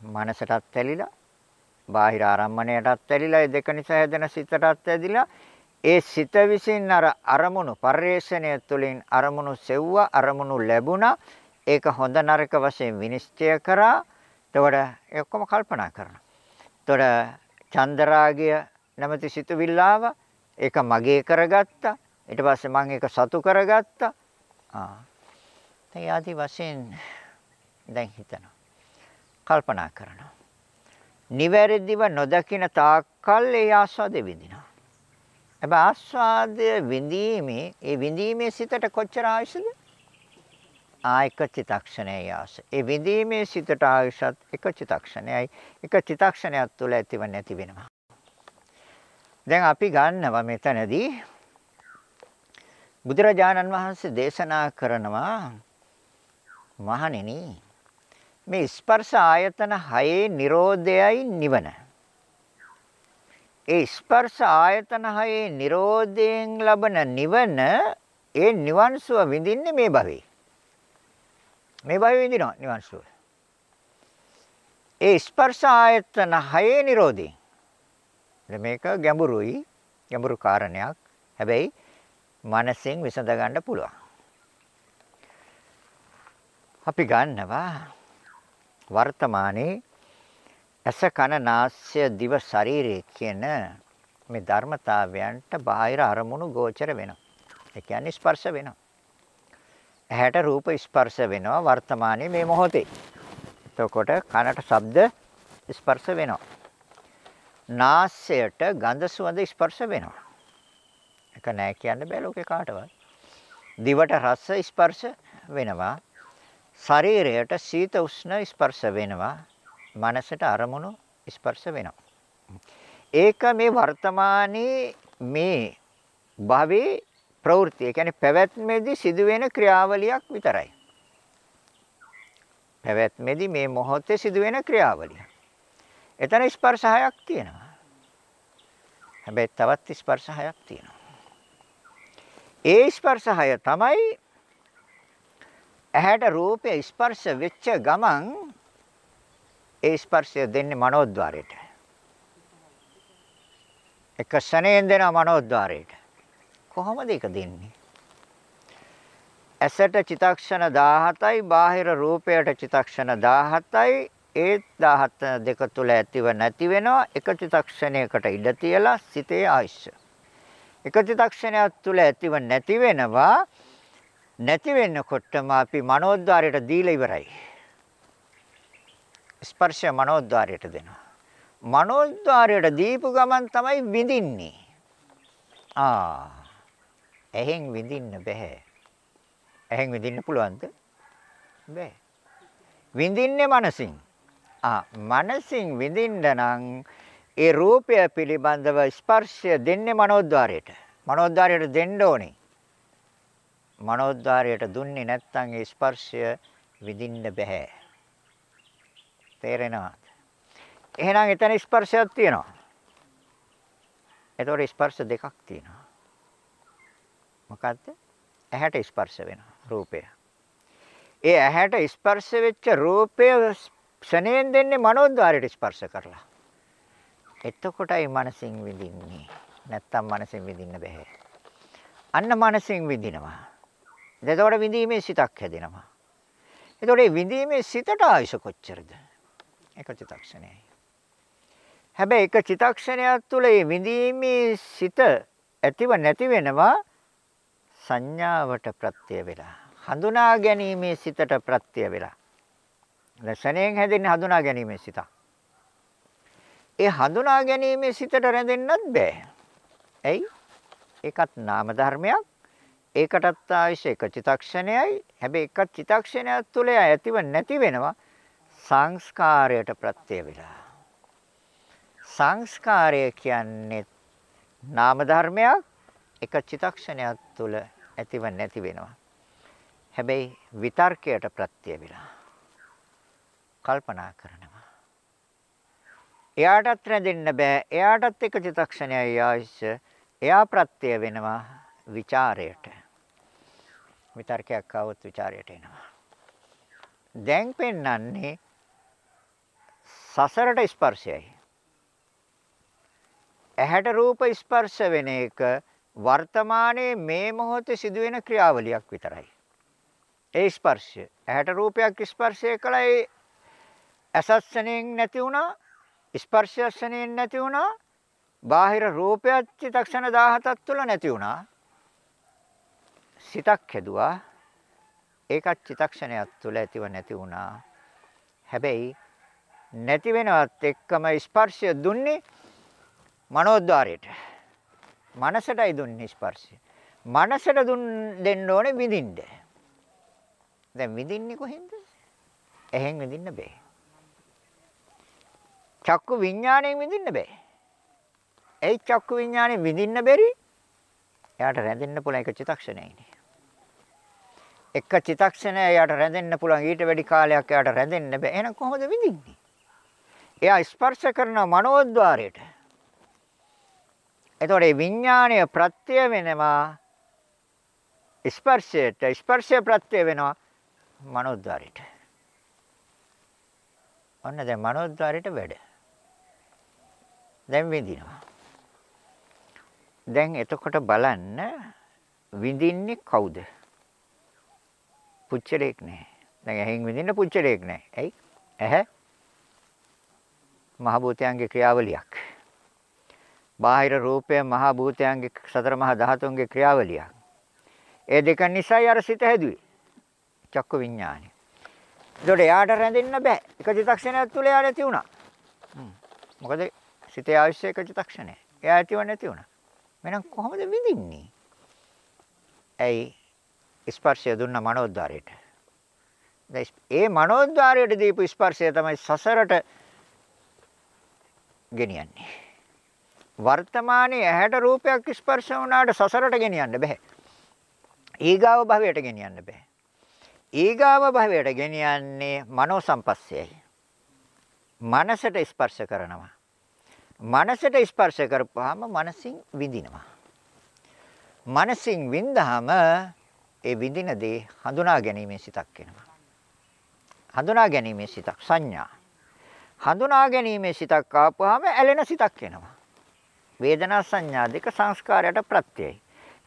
මනසටත් ඇලිලා, බාහිර ආරම්මණයටත් ඇලිලා, ඒ දෙක නිසා හැදෙන සිතටත් ඇදිලා ඒ සිත විසින් අර අරමුණු පරිේශණය තුළින් අරමුණු සෙව්වා අරමුණු ලැබුණා. ඒක හොඳ නරක වශයෙන් විනිශ්චය කරා. එතකොට ඒ ඔක්කොම කල්පනා කරනවා. එතකොට චන්දරාගය නැමැති සිතුවිල්ලාව ඒක මගේ කරගත්තා. ඊට පස්සේ මම ඒක සතු කරගත්තා. ආ. ඒ ආදි වශයෙන් දැන් හිතනවා. කල්පනා කරනවා. නිවැරදිව නොදකින තාක්කල් ඒ ආස්වාදෙ විඳිනවා. හැබැයි ආස්වාදය විඳීමේ ඒ විඳීමේ සිතට කොච්චර ආයුෂද? ආයක චිතක්ෂණයයි ආස. ඒ විඳීමේ සිතට ආයුෂත් එක චිතක්ෂණයයි. එක චිතක්ෂණයක් තුළ ඇතිව නැති වෙනවා. දැන් අපි ගන්නවා මෙතනදී බුදුරජාණන් වහන්සේ දේශනා කරනවා මහණෙනි මේ ස්පර්ශ ආයතන හයේ Nirodhayai නිවන ඒ ස්පර්ශ ආයතන හයේ Nirodhayen ලබන නිවන ඒ නිවන් සුව විඳින්නේ මේ භවයේ. මේ භවයේ විඳිනවා නිවන් සුව. ඒ ස්පර්ශ ආයතන හයේ Nirodhayen. මේක ගැඹුරුයි. ගැඹුරු කාරණයක්. හැබැයි මනසෙන් විසඳ ගන්න පුළුවන්. අපි ගන්නවා වර්තමානයේ ඇස කන නාසය දිව ශරීරය කියන මේ ධර්මතාවයන්ට බාහිර අරමුණු ගෝචර වෙනවා. ඒ කියන්නේ ස්පර්ශ වෙනවා. ඇහැට රූප ස්පර්ශ වෙනවා වර්තමානයේ මේ මොහොතේ. එතකොට කනට ශබ්ද ස්පර්ශ වෙනවා. නාසයට ගඳ සුවඳ ස්පර්ශ වෙනවා. ඒක නෑ කියන්න බෑ ලෝකේ කාටවත්. දිවට රස ස්පර්ශ වෙනවා. ශරීරයට සීත උෂ්ණ ස්පර්ශ වෙනවා. මනසට අරමුණු ස්පර්ශ වෙනවා. ඒක මේ වර්තමානයේ මේ භවයේ ප්‍රවෘත්ති. ඒ කියන්නේ පැවැත්මේදී සිදුවෙන ක්‍රියාවලියක් විතරයි. පැවැත්මේදී මේ මොහොතේ සිදුවෙන ක්‍රියාවලිය. එතන ස්පර්ශ හයක් තියෙනවා. හැබැයි තවත් ස්පර්ශ හයක් තියෙනවා. ඒ ස්පර්ශ හය තමයි ඇහැට රූපය ස්පර්ශ වෙච්ච ගමන් ඒ ස්පර්ශය දෙන්නේ මනෝද්වාරයට. එක ශනේන් දෙන මනෝද්වාරයට. කොහොමද ඒක දෙන්නේ? ඇසට චිතක්ෂණ 17යි බාහිර රූපයට චිතක්ෂණ 17යි ඒ 17 දෙක තුල ඇතිව නැති වෙනවා එක චිතක්ෂණයකට ඉඩ තියලා සිතේ ආයශ. එක චිතක්ෂණයක් තුල ඇතිව නැති වෙනවා නැති වෙනකොටම අපි මනෝද්වාරයට දීලා ඉවරයි. ස්පර්ශය මනෝද්වාරයට දෙනවා. මනෝද්වාරයට දීපු ගමන් තමයි විඳින්නේ. ආ. එහෙන් විඳින්න බෑ. එහෙන් විඳින්න පුළුවන්ද? බෑ. විඳින්නේ මනසින්. ආ මනසින් විඳින්න නම් ඒ රූපය පිළිබඳව ස්පර්ශය දෙන්නේ මනෝද්වාරයට. මනෝද්වාරයට දෙන්න ඕනේ. මනෝද්වාරයට දුන්නේ නැත්නම් ඒ ස්පර්ශය විඳින්න බෑ. තේරෙනවද? එහෙනම් එතන ස්පර්ශයක් තියෙනවා. එතකොට ස්පර්ශ දෙකක් තියෙනවා. මොකද්ද? ඇහැට ස්පර්ශ වෙනවා රූපය. ඒ ඇහැට ස්පර්ශ වෙච්ච රූපය ක්ෂණයෙන් දෙන්නේ මනෝද්වාරයට ස්පර්ශ කරලා. එතකොටයි මනසින් විඳින්නේ. නැත්තම් මනසින් විඳින්න බෑ. අන්න මනසින් විඳිනවා. එතකොට විඳීමේ සිතක් හැදෙනවා. එතකොට මේ විඳීමේ සිතට ආයුෂ කොච්චරද? එක චිත්තක්ෂණයයි. හැබැයි එක චිත්තක්ෂණයක් තුළ මේ විඳීමේ සිත ඇතිව නැති වෙනවා සංඥාවට ප්‍රත්‍ය වෙලා. හඳුනා ගැනීමේ සිතට ප්‍රත්‍ය වෙලා. ලසණයෙන් හැදෙන්නේ හඳුනා ගැනීමේ සිත. ඒ හඳුනා ගැනීමේ සිතට රැඳෙන්නත් බෑ. ඇයි? ඒකත් නාම ධර්මයක්. ඒකටත් අවශ්‍ය එක චිත්තක්ෂණයයි. හැබැයි එක චිත්තක්ෂණයක් තුළ ඇතිව නැති වෙනවා. සංස්කාරයට ප්‍රත්‍ය වෙලා. සංස්කාරය කියන්නේ නාම ධර්මයක් එක චිතක්ෂණයක් තුළ ඇතිව නැති වෙනවා. හැබැයි විතර්කයට ප්‍රත්‍ය වෙලා කල්පනා කරනවා. එයාටත් රැඳෙන්න බෑ. එයාටත් එක චිතක්ෂණයයි ආයශ්‍ය. එයා ප්‍රත්‍ය වෙනවා ਵਿਚාරයට. විතර්කයක් આવොත් ਵਿਚාරයට එනවා. දැන් පෙන්වන්නේ සසරට ස්පර්ශයයි. ඇහැට රූප ස්පර්ශ වෙන එක වර්තමානයේ මේ මොහොතේ සිදුවෙන ක්‍රියාවලියක් විතරයි. ඒ ස්පර්ශය ඇහැට රූපයක් ස්පර්ශය කළා ඒ අසස්සණයෙන් නැති වුණා ස්පර්ශයස්සණයෙන් නැති වුණා. බාහිර රූපයක් චිතක්ෂණ 17ක් තුල නැති වුණා. සිතක් හැදුවා. ඒකත් චිතක්ෂණයක් තුල ඇතිව නැති වුණා. හැබැයි නැති වෙනවත් එක්කම ස්පර්ශය දුන්නේ මනෝද්වාරයට. මනසටයි දුන්නේ ස්පර්ශය. මනසට දුන් දෙන්න ඕනේ විඳින්න. දැන් විඳින්නේ කොහෙන්ද? එහෙන් විඳින්න බෑ. චක්කු විඥාණයෙන් විඳින්න බෑ. ඒ චක්කු විඥාණයෙන් විඳින්න බැරි. එයාට රැඳෙන්න පුළුවන් එක චිතක්ෂණයයිනේ. එක චිතක්ෂණය එයාට රැඳෙන්න පුළුවන් ඊට වැඩි කාලයක් එයාට රැඳෙන්න බෑ. එහෙනම් කොහොමද විඳින්නේ? එයා ස්පර්ශ කරන මනෝද්වාරයට. එතකොට මේ විඥාණය ප්‍රත්‍ය වෙනවා ස්පර්ශයට ස්පර්ශය ප්‍රත්‍ය වෙනවා මනෝද්වාරයට. ඔන්න දැන් මනෝද්වාරයට වැඩ. දැන් විඳිනවා. දැන් එතකොට බලන්න විඳින්නේ කවුද? පුච්චලයක් නැහැ. දැන් ඇහෙන් විඳින්න පුච්චලයක් නැහැ. ඇයි? ඇහැ මහ භූතයන්ගේ ක්‍රියාවලියක්. බාහිර රූපය මහ භූතයන්ගේ සතර මහා ධාතුන්ගේ ක්‍රියාවලියක්. ඒ දෙක නිසායි අර සිත හැදුවේ. චක්ක විඥානය. ඒකට එයාට රැඳෙන්න බෑ. එක චිත්තක්ෂණයක් තුල එයා නැති වුණා. මොකද සිතේ අවශ්‍ය එක චිත්තක්ෂණය. එයා ඇතිව නැති වුණා. එහෙනම් කොහොමද විඳින්නේ? ඇයි ස්පර්ශය දුන්න මනෝද්වාරයට. ඒ මනෝද්වාරයට දීපු ස්පර්ශය තමයි සසරට ගෙනියන්නේ. වර්තමානයේ ඇහැට රූපයක් ස්පර්ශ වුණාට සසරට ගෙනියන්න බෑ. ඊගාව භවයට ගෙනියන්න බෑ. ඊගාව භවයට ගෙනියන්නේ මනෝ සම්පස්සයයි. මනසට ස්පර්ශ කරනවා. මනසට ස්පර්ශ කරපුවාම මනසින් විඳිනවා. මනසින් විඳහම ඒ විඳින දේ හඳුනා ගැනීමේ සිතක් වෙනවා. හඳුනා ගැනීමේ සිතක් සංඥා. හඳුනා ගැනීමේ සිතක් ආපුවාම ඇලෙන සිතක් එනවා. වේදනා සංඥා දෙක සංස්කාරයට ප්‍රත්‍යයයි.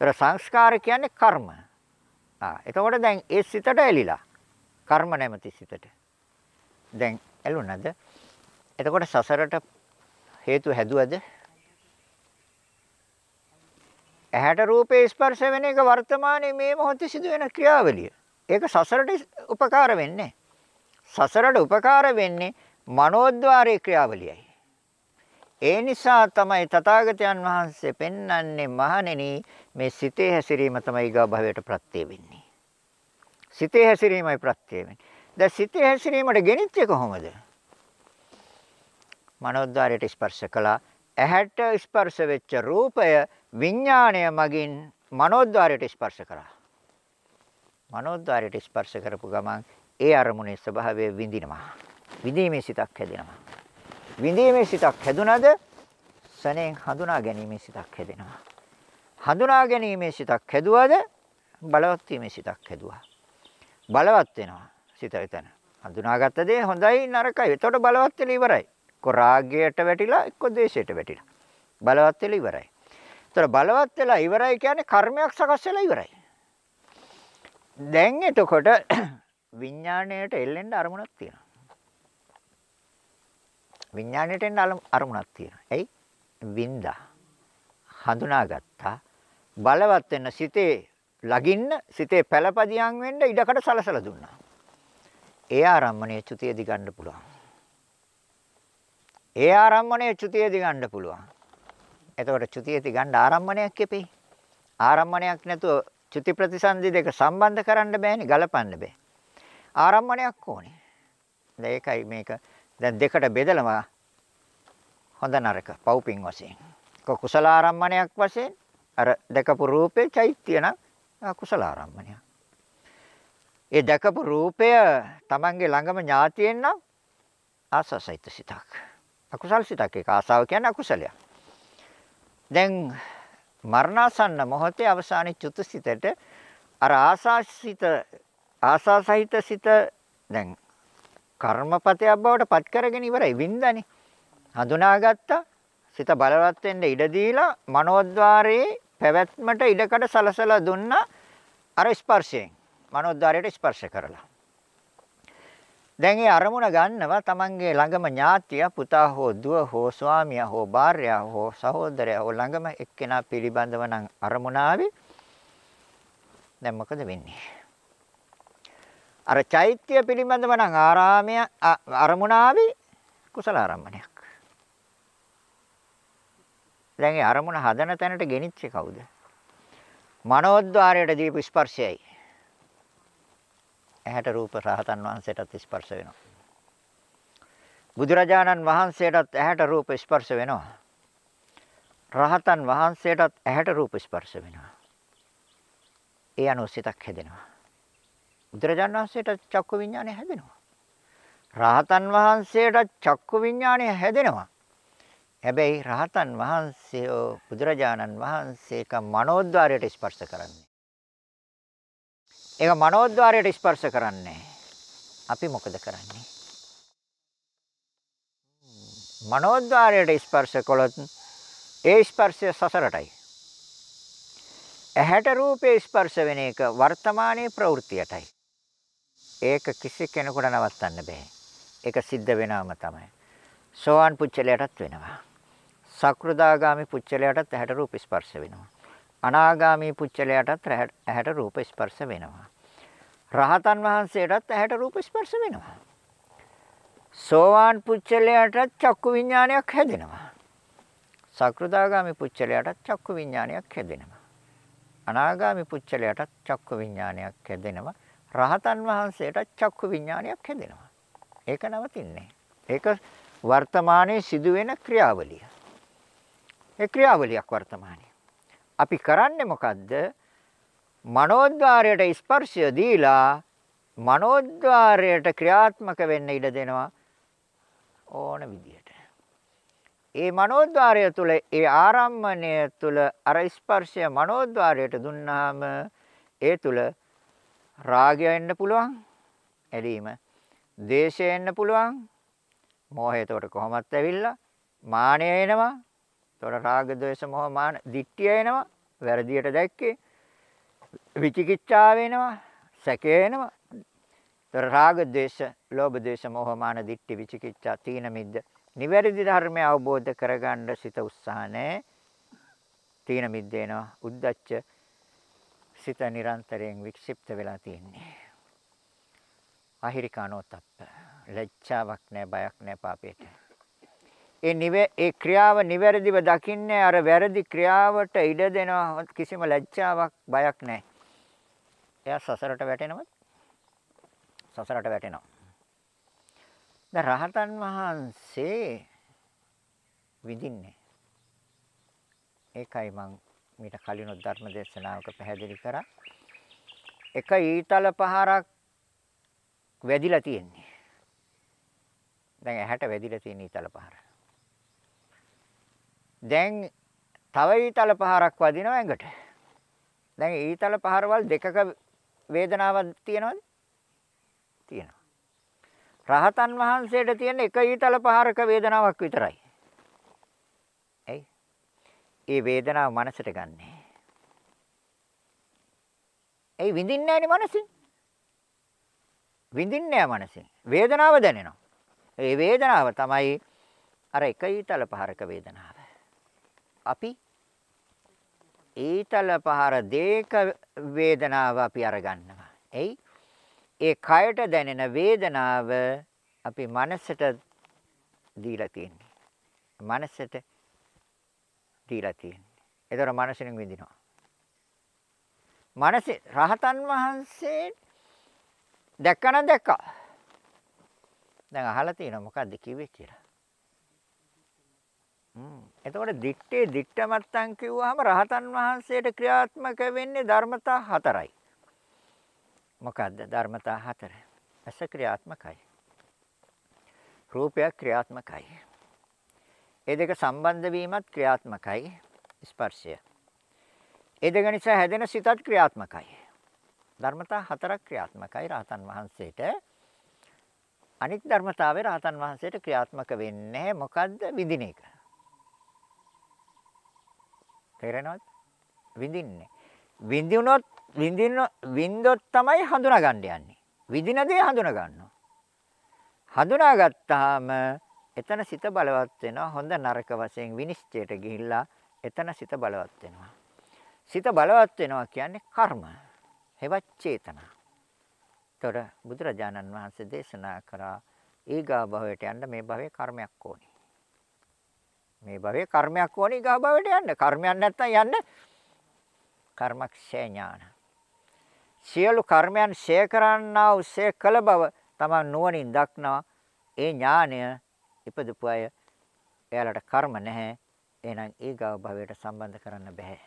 ඒතර සංස්කාර කියන්නේ කර්ම. ආ එතකොට දැන් ඒ සිතට ඇලිලා. කර්ම නැමැති සිතට. දැන් ඇලුනද? එතකොට සසරට හේතු හැදුවද? ඇහැට රූපේ ස්පර්ශ වෙන එක වර්තමානයේ මේ මොහොතේ සිදුවෙන ක්‍රියාවලිය. ඒක සසරට උපකාර වෙන්නේ. සසරට උපකාර වෙන්නේ මනෝද්වාරයේ ක්‍රියාවලියයි. ඒ නිසා තමයි තථාගතයන් වහන්සේ පෙන්වන්නේ මහණෙනි මේ සිතේ හැසිරීම තමයි ඊගා භවයට ප්‍රත්‍ය වෙන්නේ. සිතේ හැසිරීමයි ප්‍රත්‍ය වෙන්නේ. දැන් සිතේ හැසිරීමට ගෙනිච්චේ කොහොමද? මනෝද්වාරයට ස්පර්ශ කළා. ඇහැට ස්පර්ශ වෙච්ච රූපය විඥාණය මගින් මනෝද්වාරයට ස්පර්ශ කරා. මනෝද්වාරයට ස්පර්ශ කරපු ගමන් ඒ අරමුණේ ස්වභාවය විඳිනවා. විඳීමේ සිතක් හැදෙනවා. විඳීමේ සිතක් හැදුනද සනෙන් හඳුනා ගැනීමේ සිතක් හැදෙනවා. හඳුනා ගැනීමේ සිතක් හැදුවද බලවත් වීමේ සිතක් හැදුවා. බලවත් වෙනවා සිත එතන. හඳුනාගත්ත දේ හොඳයි නරකයි. එතකොට බලවත් වෙලා ඉවරයි. එක්ක රාගයට වැටිලා එක්ක ද්වේෂයට වැටිලා. බලවත් වෙලා ඉවරයි. එතකොට බලවත් වෙලා ඉවරයි කියන්නේ කර්මයක් සකස් වෙලා ඉවරයි. දැන් එතකොට (clears throat) විඥාණයට එල්ලෙන්න අරමුණක් තියෙනවා. විඥාණයට එන්න අරමුණක් තියෙනවා. එයි වින්දා හඳුනාගත්තා බලවත් වෙන සිතේ ලගින්න සිතේ පළපදියම් වෙන්න ඉඩකට සලසලා දුන්නා. ඒ ආරම්මණය චුතිය දිගන්න පුළුවන්. ඒ ආරම්මණය චුතිය දිගන්න පුළුවන්. එතකොට චුතිය දිගන්න ආරම්මණයක් එපෙයි. ආරම්මණයක් නැතුව චුති ප්‍රතිසන්දි දෙක සම්බන්ධ කරන්න බෑනේ ගලපන්න බෑ. ආරම්මණයක් ඕනේ. දැන් ඒකයි මේක දැන් දෙකට බෙදලම හොඳ නරක පව්පින් වශයෙන්. කුසල ආරම්මණයක් වශයෙන් අර දැකපු රූපේ චෛත්‍ය නම් කුසල ආරම්මණයක්. ඒ දැකපු රූපය Tamange ළඟම ඥාතියෙන් නම් ආසසයිත සිතක්. අකුසල් සිතක් ඒක ආසාව කියන්නේ අකුසලයක්. දැන් මරණාසන්න මොහොතේ අවසානයේ චුතසිතට අර ආසාසිත ආසාසහිත සිත දැන් කර්මපතයක් බවට පත් කරගෙන ඉවරයි වින්දනේ. හඳුනාගත්තා සිත බලවත් වෙන්න ඉඩ දීලා මනෝද්වාරයේ පැවැත්මට ඉඩකඩ සලසලා දුන්නා අර ස්පර්ශයෙන්. මනෝද්වාරයට ස්පර්ශ කරලා. දැන් ඒ අරමුණ ගන්නවා තමන්ගේ ළඟම ඥාතිය පුතා හෝ දුව හෝ ස්වාමියා හෝ භාර්යාව හෝ සහෝදරයා හෝ ළඟම එක්කෙනා පිළිබඳව නම් අරමුණ ආවේ දැන් මොකද වෙන්නේ අර චෛත්‍ය පිළිබඳව නම් ආරාමය අරමුණ ආවේ කුසල ආරම්මණයක් දැන් ඒ අරමුණ හදන තැනට ගෙනිච්චේ කවුද? මනෝද්වාරයට දීපු ස්පර්ශයයි. ඇහැට රූප රහතන් වහන්සේටත් ස්පර්ශ වෙනවා. බුදුරජාණන් වහන්සේටත් ඇහැට රූප ස්පර්ශ වෙනවා. රහතන් වහන්සේටත් ඇහැට රූප ස්පර්ශ වෙනවා. ඒ අනුව සිතක් හැදෙනවා. බුදුරජාණන් වහන්සේට චක්කු විඥානය හැදෙනවා. රහතන් වහන්සේට චක්කු විඥානය හැදෙනවා. හැබැයි රහතන් වහන්සේ බුදුරජාණන් වහන්සේක මනෝද්වාරයට ස්පර්ශ කරන්නේ. ඒක මනෝද්වාරයට ස්පර්ශ කරන්නේ. අපි මොකද කරන්නේ? මනෝද්වාරයට ස්පර්ශ කළොත් ඒ ස්පර්ශය සසරටයි. ඇහැට රූපේ ස්පර්ශ වෙන එක වර්තමානයේ ප්‍රවෘත්තියටයි. ඒක කිසි කෙනෙකුට නවත්තන්න බෑ. ඒක සිද්ධ වෙනවම තමයි. සෝවාන් පුච්චලයටත් වෙනවා. සක්‍රුදාගාමි පුච්චලයටත් ඇහැට රූප ස්පර්ශ වෙනවා. අනාගාමි පුච්චලයටත් ඇහැට රූප ස්පර්ශ වෙනවා. රහතන් වහන්සේටත් ඇහැට රූප ස්පර්ශ වෙනවා. සෝවාන් පුච්චලයටත් චක්කු විඥානයක් හැදෙනවා. සක්‍රුදාගාමි පුච්චලයටත් චක්කු විඥානයක් හැදෙනවා. අනාගාමි පුච්චලයටත් චක්කු විඥානයක් හැදෙනවා. රහතන් වහන්සේටත් චක්කු විඥානයක් හැදෙනවා. ඒක නවතින්නේ. ඒක වර්තමානයේ සිදුවෙන ක්‍රියාවලිය. ඒ ක්‍රියාවලියක් වර්තමානයේ. අපි කරන්නේ මොකද්ද? මනෝද්වාරයට ස්පර්ශය දීලා මනෝද්වාරයට ක්‍රියාත්මක වෙන්න ඉඩ දෙනවා ඕන විදියට. ඒ මනෝද්වාරය තුල ඒ ආරම්මණය තුල අර ස්පර්ශය මනෝද්වාරයට දුන්නාම ඒ තුල රාගය එන්න පුළුවන් ඇලීම දේශය එන්න පුළුවන් මෝහය එතකොට කොහොමත් ඇවිල්ලා මානය එනවා. එතකොට රාග ද්වේෂ මොහ මාන දිට්ඨිය එනවා. වැරදියට දැක්කේ විචිකිච්ඡාව වෙනවා සැකය වෙනවා තර රාග ද්වේෂ ලෝභ ද්වේෂ මොහ මාන දිට්ඨි විචිකිච්ඡා තීන මිද්ද නිවැරදි ධර්මය අවබෝධ කරගන්න සිත උත්සාහ නැහැ. තීන මිද්ද එනවා. උද්දච්ච සිත නිරන්තරයෙන් වික්ෂිප්ත වෙලා තියෙන්නේ අහිරිකානෝ තප්ප ලැජ්ජාවක් නැහැ බයක් නැහැ පාපයට ඒ නිවැ ඒ ක්‍රියාව නිවැරදිව දකින්නේ අර වැරදි ක්‍රියාවට ඉඩ දෙනවා කිසිම ලැජ්ජාවක් බයක් නැහැ. එයා සසරට වැටෙනවද? සසරට වැටෙනවා. දැන් රහතන් වහන්සේ විඳින්නේ. ඒකයි මම මීට කලින් ධර්ම දේශනාවක පැහැදිලි කරා. එක ඊතල පහරක් වැදිලා තියෙන්නේ. දැන් ඇහැට වැදිලා තියෙන ඊතල පහර. දැන් තව ඊතල පහරක් වදිනවා ඇඟට. දැන් ඊතල පහරවල් දෙකක වේදනාවක් තියෙනවද? තියෙනවා. රහතන් වහන්සේට තියෙන එක ඊතල පහරක වේදනාවක් විතරයි. ඇයි? ඒ වේදනාව මනසට ගන්නෙ. ඇයි විඳින්නේ නැහැනේ මනසින්? විඳින්නේ නැහැ මනසින්. වේදනාව දැනෙනවා. ඒ වේදනාව තමයි අර එක ඊතල පහරක වේදනාව. අපි ඊතල පහර දේක වේදනාව අපි අරගන්නවා. එයි ඒ කයට දැනෙන වේදනාව අපි මනසට දීලා තියෙන්නේ. මනසට දීලා තියෙන්නේ. ඒතර මනසෙන් විඳිනවා. මනසේ රහතන් වහන්සේ දැක්කනම් දැක්කා. දැන් අහලා තියෙනවා මොකද්ද කිව්වේ කියලා. එතකොට දිත්තේ දිට්ඨ මත්තන් කිව්වහම රහතන් වහන්සේට ක්‍රියාත්මක වෙන්නේ ධර්මතා හතරයි. මොකද්ද ධර්මතා හතර? ඇස ක්‍රියාත්මකයි. රූපය ක්‍රියාත්මකයි. ඒ දෙක සම්බන්ධ වීමත් ක්‍රියාත්මකයි ස්පර්ශය. ඒ දෙක නිසා හැදෙන සිතත් ක්‍රියාත්මකයි. ධර්මතා හතරක් ක්‍රියාත්මකයි රහතන් වහන්සේට. අනිත් ධර්මතාවේ රහතන් වහන්සේට ක්‍රියාත්මක වෙන්නේ මොකද්ද විඳින එක. තේරෙනවද? විඳින්නේ. විඳිනොත් විඳින විඳොත් තමයි හඳුනා ගන්න යන්නේ. විඳින දේ හඳුනා ගන්නවා. හඳුනාගත්තාම එතන සිත බලවත් වෙනවා. හොඳ නරක වශයෙන් විනිශ්චයට ගිහිල්ලා එතන සිත බලවත් වෙනවා. සිත බලවත් වෙනවා කියන්නේ කර්ම. හෙවත් චේතනා. ତොර බුදුරජාණන් වහන්සේ දේශනා කරා ඊගා භවයට යන්න මේ භවයේ කර්මයක් ඕනේ. මේ භවයේ කර්මයක් ඕනේ ගහ භවයට යන්න. කර්මයක් නැත්තම් යන්න කර්මක්ෂය ඥාන. සියලු කර්මයන් ෂය කරන්නා වූ ෂය කළ බව තමන් නුවණින් දක්නවා. ඒ ඥානය ඉපදපු අය එයාලට කර්ම නැහැ. එහෙනම් ඊගව භවයට සම්බන්ධ කරන්න බෑ.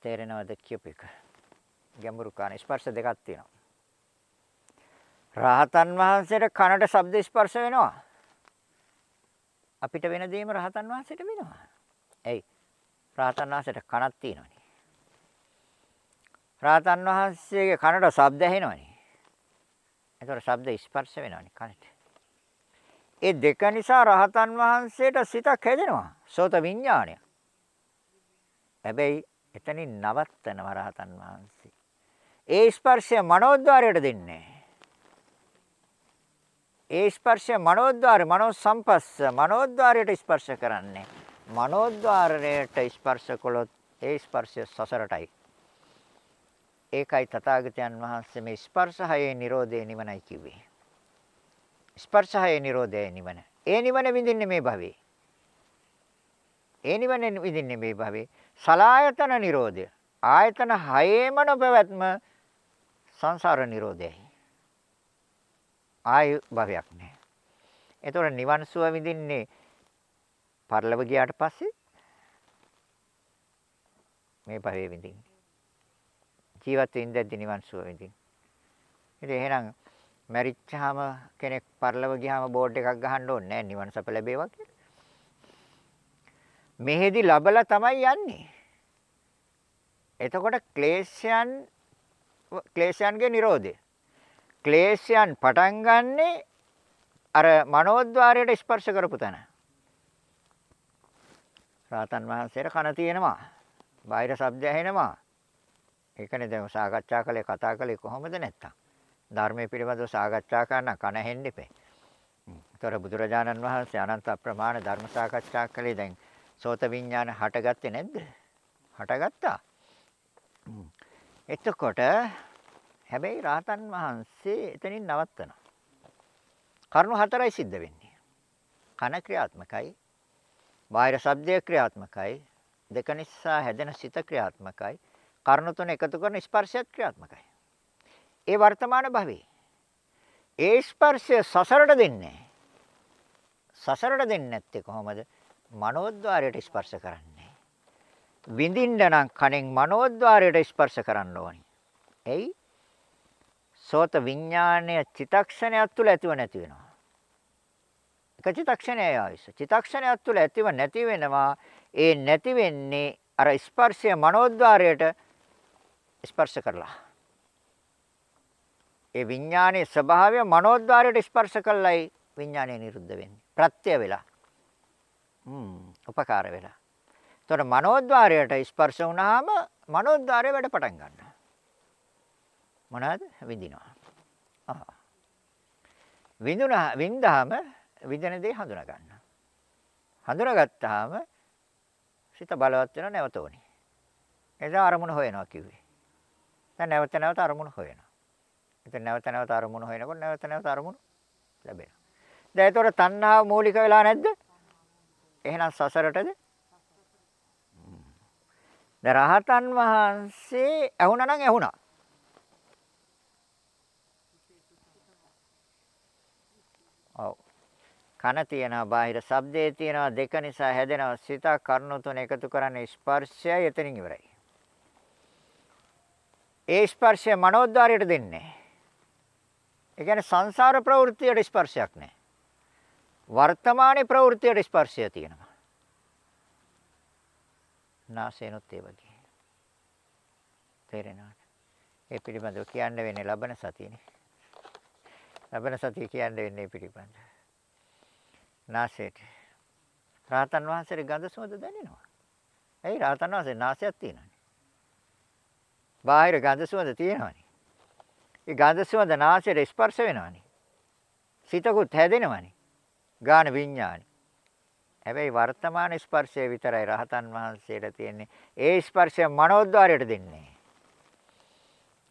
තේරෙනවද කියපු එක? ගැඹුරු කාණ ස්පර්ශ දෙකක් තියෙනවා. රහතන් වහන්සේට කනට ශබ්ද ස්පර්ශ වෙනවා. අපිට වෙන දේම රහතන් වහන්සේට වෙනවා. එයි රහතන් වහන්සේට කනක් තියෙනවනේ. රහතන් වහන්සේගේ කනට ශබ්ද ඇහෙනවනේ. ඒතර ශබ්ද ස්පර්ශ වෙනවනේ කනට. ඒ දෙක නිසා රහතන් වහන්සේට සිතක් හැදෙනවා. සෝත විඥාණය. හැබැයි එතනින් නවත්තනවා රහතන් වහන්සේ. ඒ ස්පර්ශය මනෝද්වාරයට දෙන්නේ. ඒ ස්පර්ශය මනෝද්වාර මනෝ සම්පස්ස මනෝද්වාරයට ස්පර්ශ කරන්නේ. මනෝද්වාරයට ස්පර්ශ කළොත් ඒ ස්පර්ශය සසරටයි. ඒකයි තථාගතයන් වහන්සේ මේ ස්පර්ශහයේ Nirodhe නිවනයි කිව්වේ. ස්පර්ශහයේ Nirodhe නිවන. ඒ නිවන විඳින්නේ මේ භවයේ. ඒ නිවන විඳින්නේ මේ භවයේ. සලායතන Nirodha. ආයතන හයේම නොපැවැත්ම සංසාර Nirodhayයි. ආයු භවයක් නැහැ. එතකොට නිවන් සුව විඳින්නේ පරලව ගියාට පස්සේ මේ භවයේ විඳින්නේ. ජීවත් වෙන්නදී නිවන් සුව විඳින්න. ඉතින් එහෙනම් මැරිච්චාම කෙනෙක් පරලව ගියාම බෝඩ් එකක් ගහන්න ඕනේ නැහැ නිවන් සප ලැබේවා කියලා. මෙහෙදි ලබලා තමයි යන්නේ. එතකොට ක්ලේශයන් ක්ලේශයන්ගේ Nirodhe. ක්ලේශයන් පටන් ගන්නෙ අර මනෝද්වාරයට ස්පර්ශ කරපු තැන. රාතන් වහන්සේට කන තියෙනවා. බාහිර ශබ්ද ඇහෙනවා. ඒකනේ දැන් සාකච්ඡා කළේ කතා කළේ කොහොමද නැත්තම්? ධර්මයේ පිළිබඳව සාකච්ඡා කරන කන හෙන්න එපේ. ඒතර බුදුරජාණන් වහන්සේ අනන්ත අප්‍රමාණ ධර්ම සාකච්ඡා කළේ දැන් සෝත විඥාන හටගත්තේ නැද්ද? හටගත්තා. එතකොට හැබැයි රාතන් වහන්සේ එතනින් නවත්තනවා. කරුණු හතරයි සිද්ධ වෙන්නේ. කන ක්‍රියාත්මකයි බාහිර ශබ්දය ක්‍රියාත්මකයි. දෙක නිසා හැදෙන සිත ක්‍රියාත්මකයි. කර්ණ තුන එකතු කරන ස්පර්ශයත් ක්‍රියාත්මකයි. ඒ වර්තමාන භවයේ ඒ ස්පර්ශය සසරට දෙන්නේ. සසරට දෙන්නේ නැත්තේ කොහොමද? මනෝද්වාරයට ස්පර්ශ කරන්නේ. විඳින්න නම් කණෙන් මනෝද්වාරයට ස්පර්ශ කරන්න ඕනි. එයි සෝත විඥානය චිතක්ෂණයක් තුළ ඇතිව නැති වෙනවා. එක චිතක්ෂණයයි ආයස. චිතක්ෂණයක් තුළ ඇතිව නැති වෙනවා. ඒ නැති වෙන්නේ අර ස්පර්ශය මනෝද්වාරයට ස්පර්ශ කරලා. ඒ විඥානයේ ස්වභාවය මනෝද්වාරයට ස්පර්ශ කළයි විඥානය නිරුද්ධ වෙන්නේ. ප්‍රත්‍ය වෙලා. හ්ම් උපකාර වෙලා. එතකොට මනෝද්වාරයට ස්පර්ශ වුණාම මනෝද්වාරය වැඩ පටන් ගන්නවා. මොනවාද? විඳිනවා. ආ. විඳුනා වින්දාම විඳින දේ හඳුනා ගන්නවා. හඳුනාගත්තාම සිත බලවත් වෙනව නැවත ඕනේ. එදා අරමුණ හොයනවා කිව්වේ. දැන් නැවත නැවත අරමුණ හොයනවා. ඉතින් නැවත නැවත අරමුණ හොයනකොට නැවත නැවත අරමුණ ලැබෙනවා. දැන් ඒතකොට තණ්හාව මූලික වෙලා නැද්ද? එහෙනම් සසරටද? දැන් රහතන් වහන්සේ ඇහුණා නම් ඇහුණා. ඔව්. කන තියෙනවා බාහිර ශබ්දේ තියෙනවා දෙක නිසා හැදෙනවා සිත කර්ණ තුන එකතු කරන්නේ ස්පර්ශයයි එතනින් ඉවරයි. ඒ ස්පර්ශය මනෝද්වාරයට දෙන්නේ. ඒ කියන්නේ සංසාර ප්‍රවෘත්තියට ස්පර්ශයක් නැහැ. වර්තමානයේ ප්‍රවෘත්තියට ස්පර්ශය තියෙනවා. නාසයනොත් ඒ වගේ. තේරෙනවද? ඒ පිළිබඳව කියන්න වෙන්නේ ලබන සතියනේ. ලබන සතිය කියන්න වෙන්නේ පිළිබඳව. නාසයට. රාතන් වහන්සේගේ ගඳ සුවඳ දැනෙනවා. ඇයි රාතන් වහන්සේ නාසයක් තියෙනවනේ. බාහිර ගඳ සුවඳ තියෙනවනේ. ඒ ගඳ සුවඳ නාසයට ස්පර්ශ වෙනවනේ. සිතකුත් හැදෙනවනේ. ගාන විඥානි. හැබැයි වර්තමාන ස්පර්ශය විතරයි රහතන් වහන්සේට තියෙන්නේ. ඒ ස්පර්ශය මනෝද්වාරයට දෙන්නේ.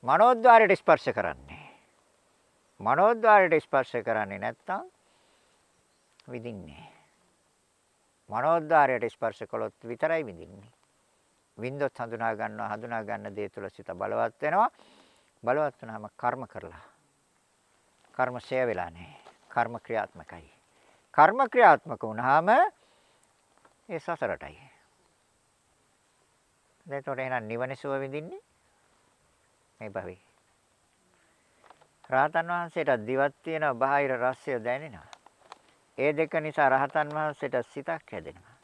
මනෝද්වාරයට ස්පර්ශ කරන්නේ. මනෝද්වාරයට ස්පර්ශ කරන්නේ නැත්තම් විඳින්නේ. මනෝද්වාරයට ස්පර්ශ කළොත් විතරයි විඳින්නේ. වින්දොත් හඳුනා ගන්නවා හඳුනා ගන්න දේ තුල සිත බලවත් වෙනවා. බලවත් වුණාම කර්ම කරලා. කර්ම ෂය වෙලා නැහැ. කර්ම ක්‍රියාත්මකයි. කර්ම ක්‍රියාත්මක වුණාම ඒ සසරටයි. එතකොට එහෙනම් නිවන සුව විඳින්නේ මේ භවයේ. රාතන් වහන්සේට දිවක් තියෙන බාහිර රසය දැනෙනවා. ඒ දෙක නිසා රහතන් වහන්සේට සිතක් හැදෙනවා.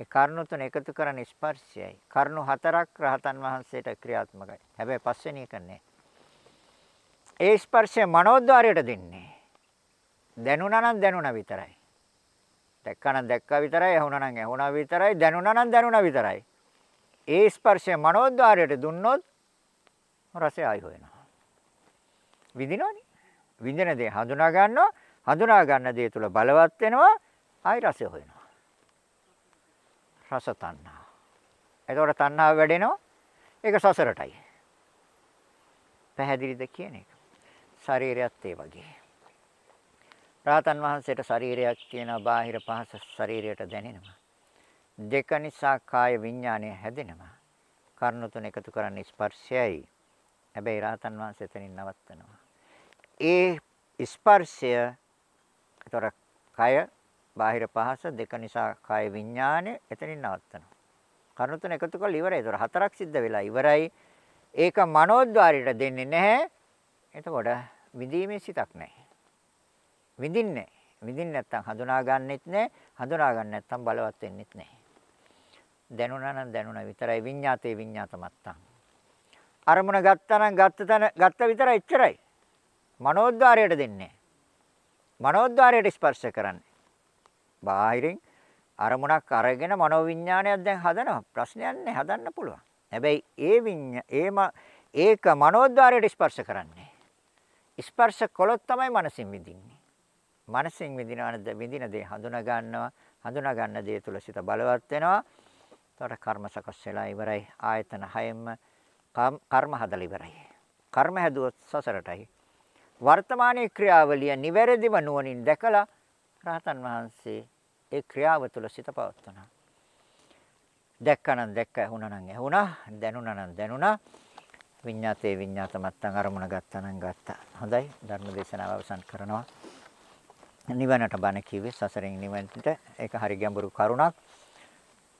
ඒ කරුණු තුන එකතු කරන ස්පර්ශයයි. කරුණු හතරක් රහතන් වහන්සේට ක්‍රියාත්මකයි. හැබැයි පස්වෙනි එක නෑ. ඒ ස්පර්ශය මනෝද්වාරයට දෙන්නේ. දැනුණා නම් දැනුණා විතරයි. දැක්කා නම් දැක්කා විතරයි, ඇහුණා නම් ඇහුණා විතරයි, දැනුණා නම් දැනුණා විතරයි. ඒ ස්පර්ශය මනෝද්වාරයට දුන්නොත් රසය ආයි හොයනවා. විඳිනවනේ. විඳින දේ හඳුනා ගන්නවා. හඳුනා ගන්න දේ තුල බලවත් වෙනවා. ආයි රසය හොයනවා. රස තණ්හා. එතකොට තණ්හාව වැඩෙනවා. ඒක සසරටයි. පැහැදිලිද කියන එක. ශරීරයත් ඒ වගේ. රාතන් වහන්සේට ශරීරයක් තියෙනවා බාහිර පහස ශරීරයට දැනෙනවා. දෙක නිසා කාය විඥානය හැදෙනවා. කර්ණ තුන එකතු කරන්නේ ස්පර්ශයයි. හැබැයි රාතන් වහන්සේ එතනින් නවත්තනවා. ඒ ස්පර්ශය ඒතර කය බාහිර පහස දෙක නිසා කාය විඥානය එතනින් නවත්තනවා. කර්ණ තුන එකතු කරලා ඉවරයි. ඒතර හතරක් සිද්ධ වෙලා ඉවරයි. ඒක මනෝද්වාරයට දෙන්නේ නැහැ. එතකොට විඳීමේ සිතක් නැහැ. විඳින්නේ විඳින්න නැත්තම් හඳුනා ගන්නෙත් නැහැ. හඳුනා ගන්න නැත්තම් බලවත් වෙන්නෙත් නැහැ. දැනුණා නම් දැනුණා විතරයි විඤ්ඤාතේ විඤ්ඤාත මත්තං. අරමුණ ගත්තා නම් ගත්ත තැන ගත්ත විතරයි එච්චරයි. මනෝද්වාරයට දෙන්නේ. මනෝද්වාරයට ස්පර්ශ කරන්නේ. බාහිරින් අරමුණක් අරගෙන මනෝවිඤ්ඤාණයක් දැන් හදනවා. ප්‍රශ්නයක් නැහැ හදන්න පුළුවන්. හැබැයි ඒ විඤ්ඤා ඒම ඒක මනෝද්වාරයට ස්පර්ශ කරන්නේ. ස්පර්ශ කළොත් තමයි මනසින් විඳින්නේ. මනසින් විඳිනවනද විඳින දේ හඳුනා ගන්නවා. හඳුනා ගන්න දේ තුල සිත බලවත් වෙනවා. එතකොට කර්ම සකස් වෙලා ඉවරයි. ආයතන හයෙන්ම කර්ම හදලා ඉවරයි. කර්ම හැදුවොත් සසරටයි. වර්තමානයේ ක්‍රියාවලිය නිවැරදිව නුවණින් දැකලා රහතන් වහන්සේ ඒ ක්‍රියාව තුළ සිත පවත්වනවා. දැක්කනම් දැක්ක ඇහුණනම් ඇහුණා දැනුණා නම් දැනුණා විඤ්ඤාතේ විඤ්ඤාත මත්තන් අරමුණ ගත්තා නම් ගත්තා. හොඳයි ධර්ම දේශනාව අවසන් කරනවා. නිවනට බණ කිව්වේ සසරෙන් නිවනට ඒක හරි ගැඹුරු කරුණක්.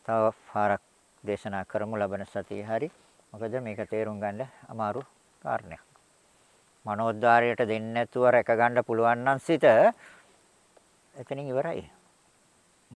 තව පාරක් දේශනා කරමු ලබන සතියේ හරි. මොකද මේක තේරුම් ගන්න අමාරු කාරණයක්. මනෝද්වාරයට දෙන්නේ නැතුව රැක ගන්න පුළුවන් නම් සිත එතනින් ඉවරයි.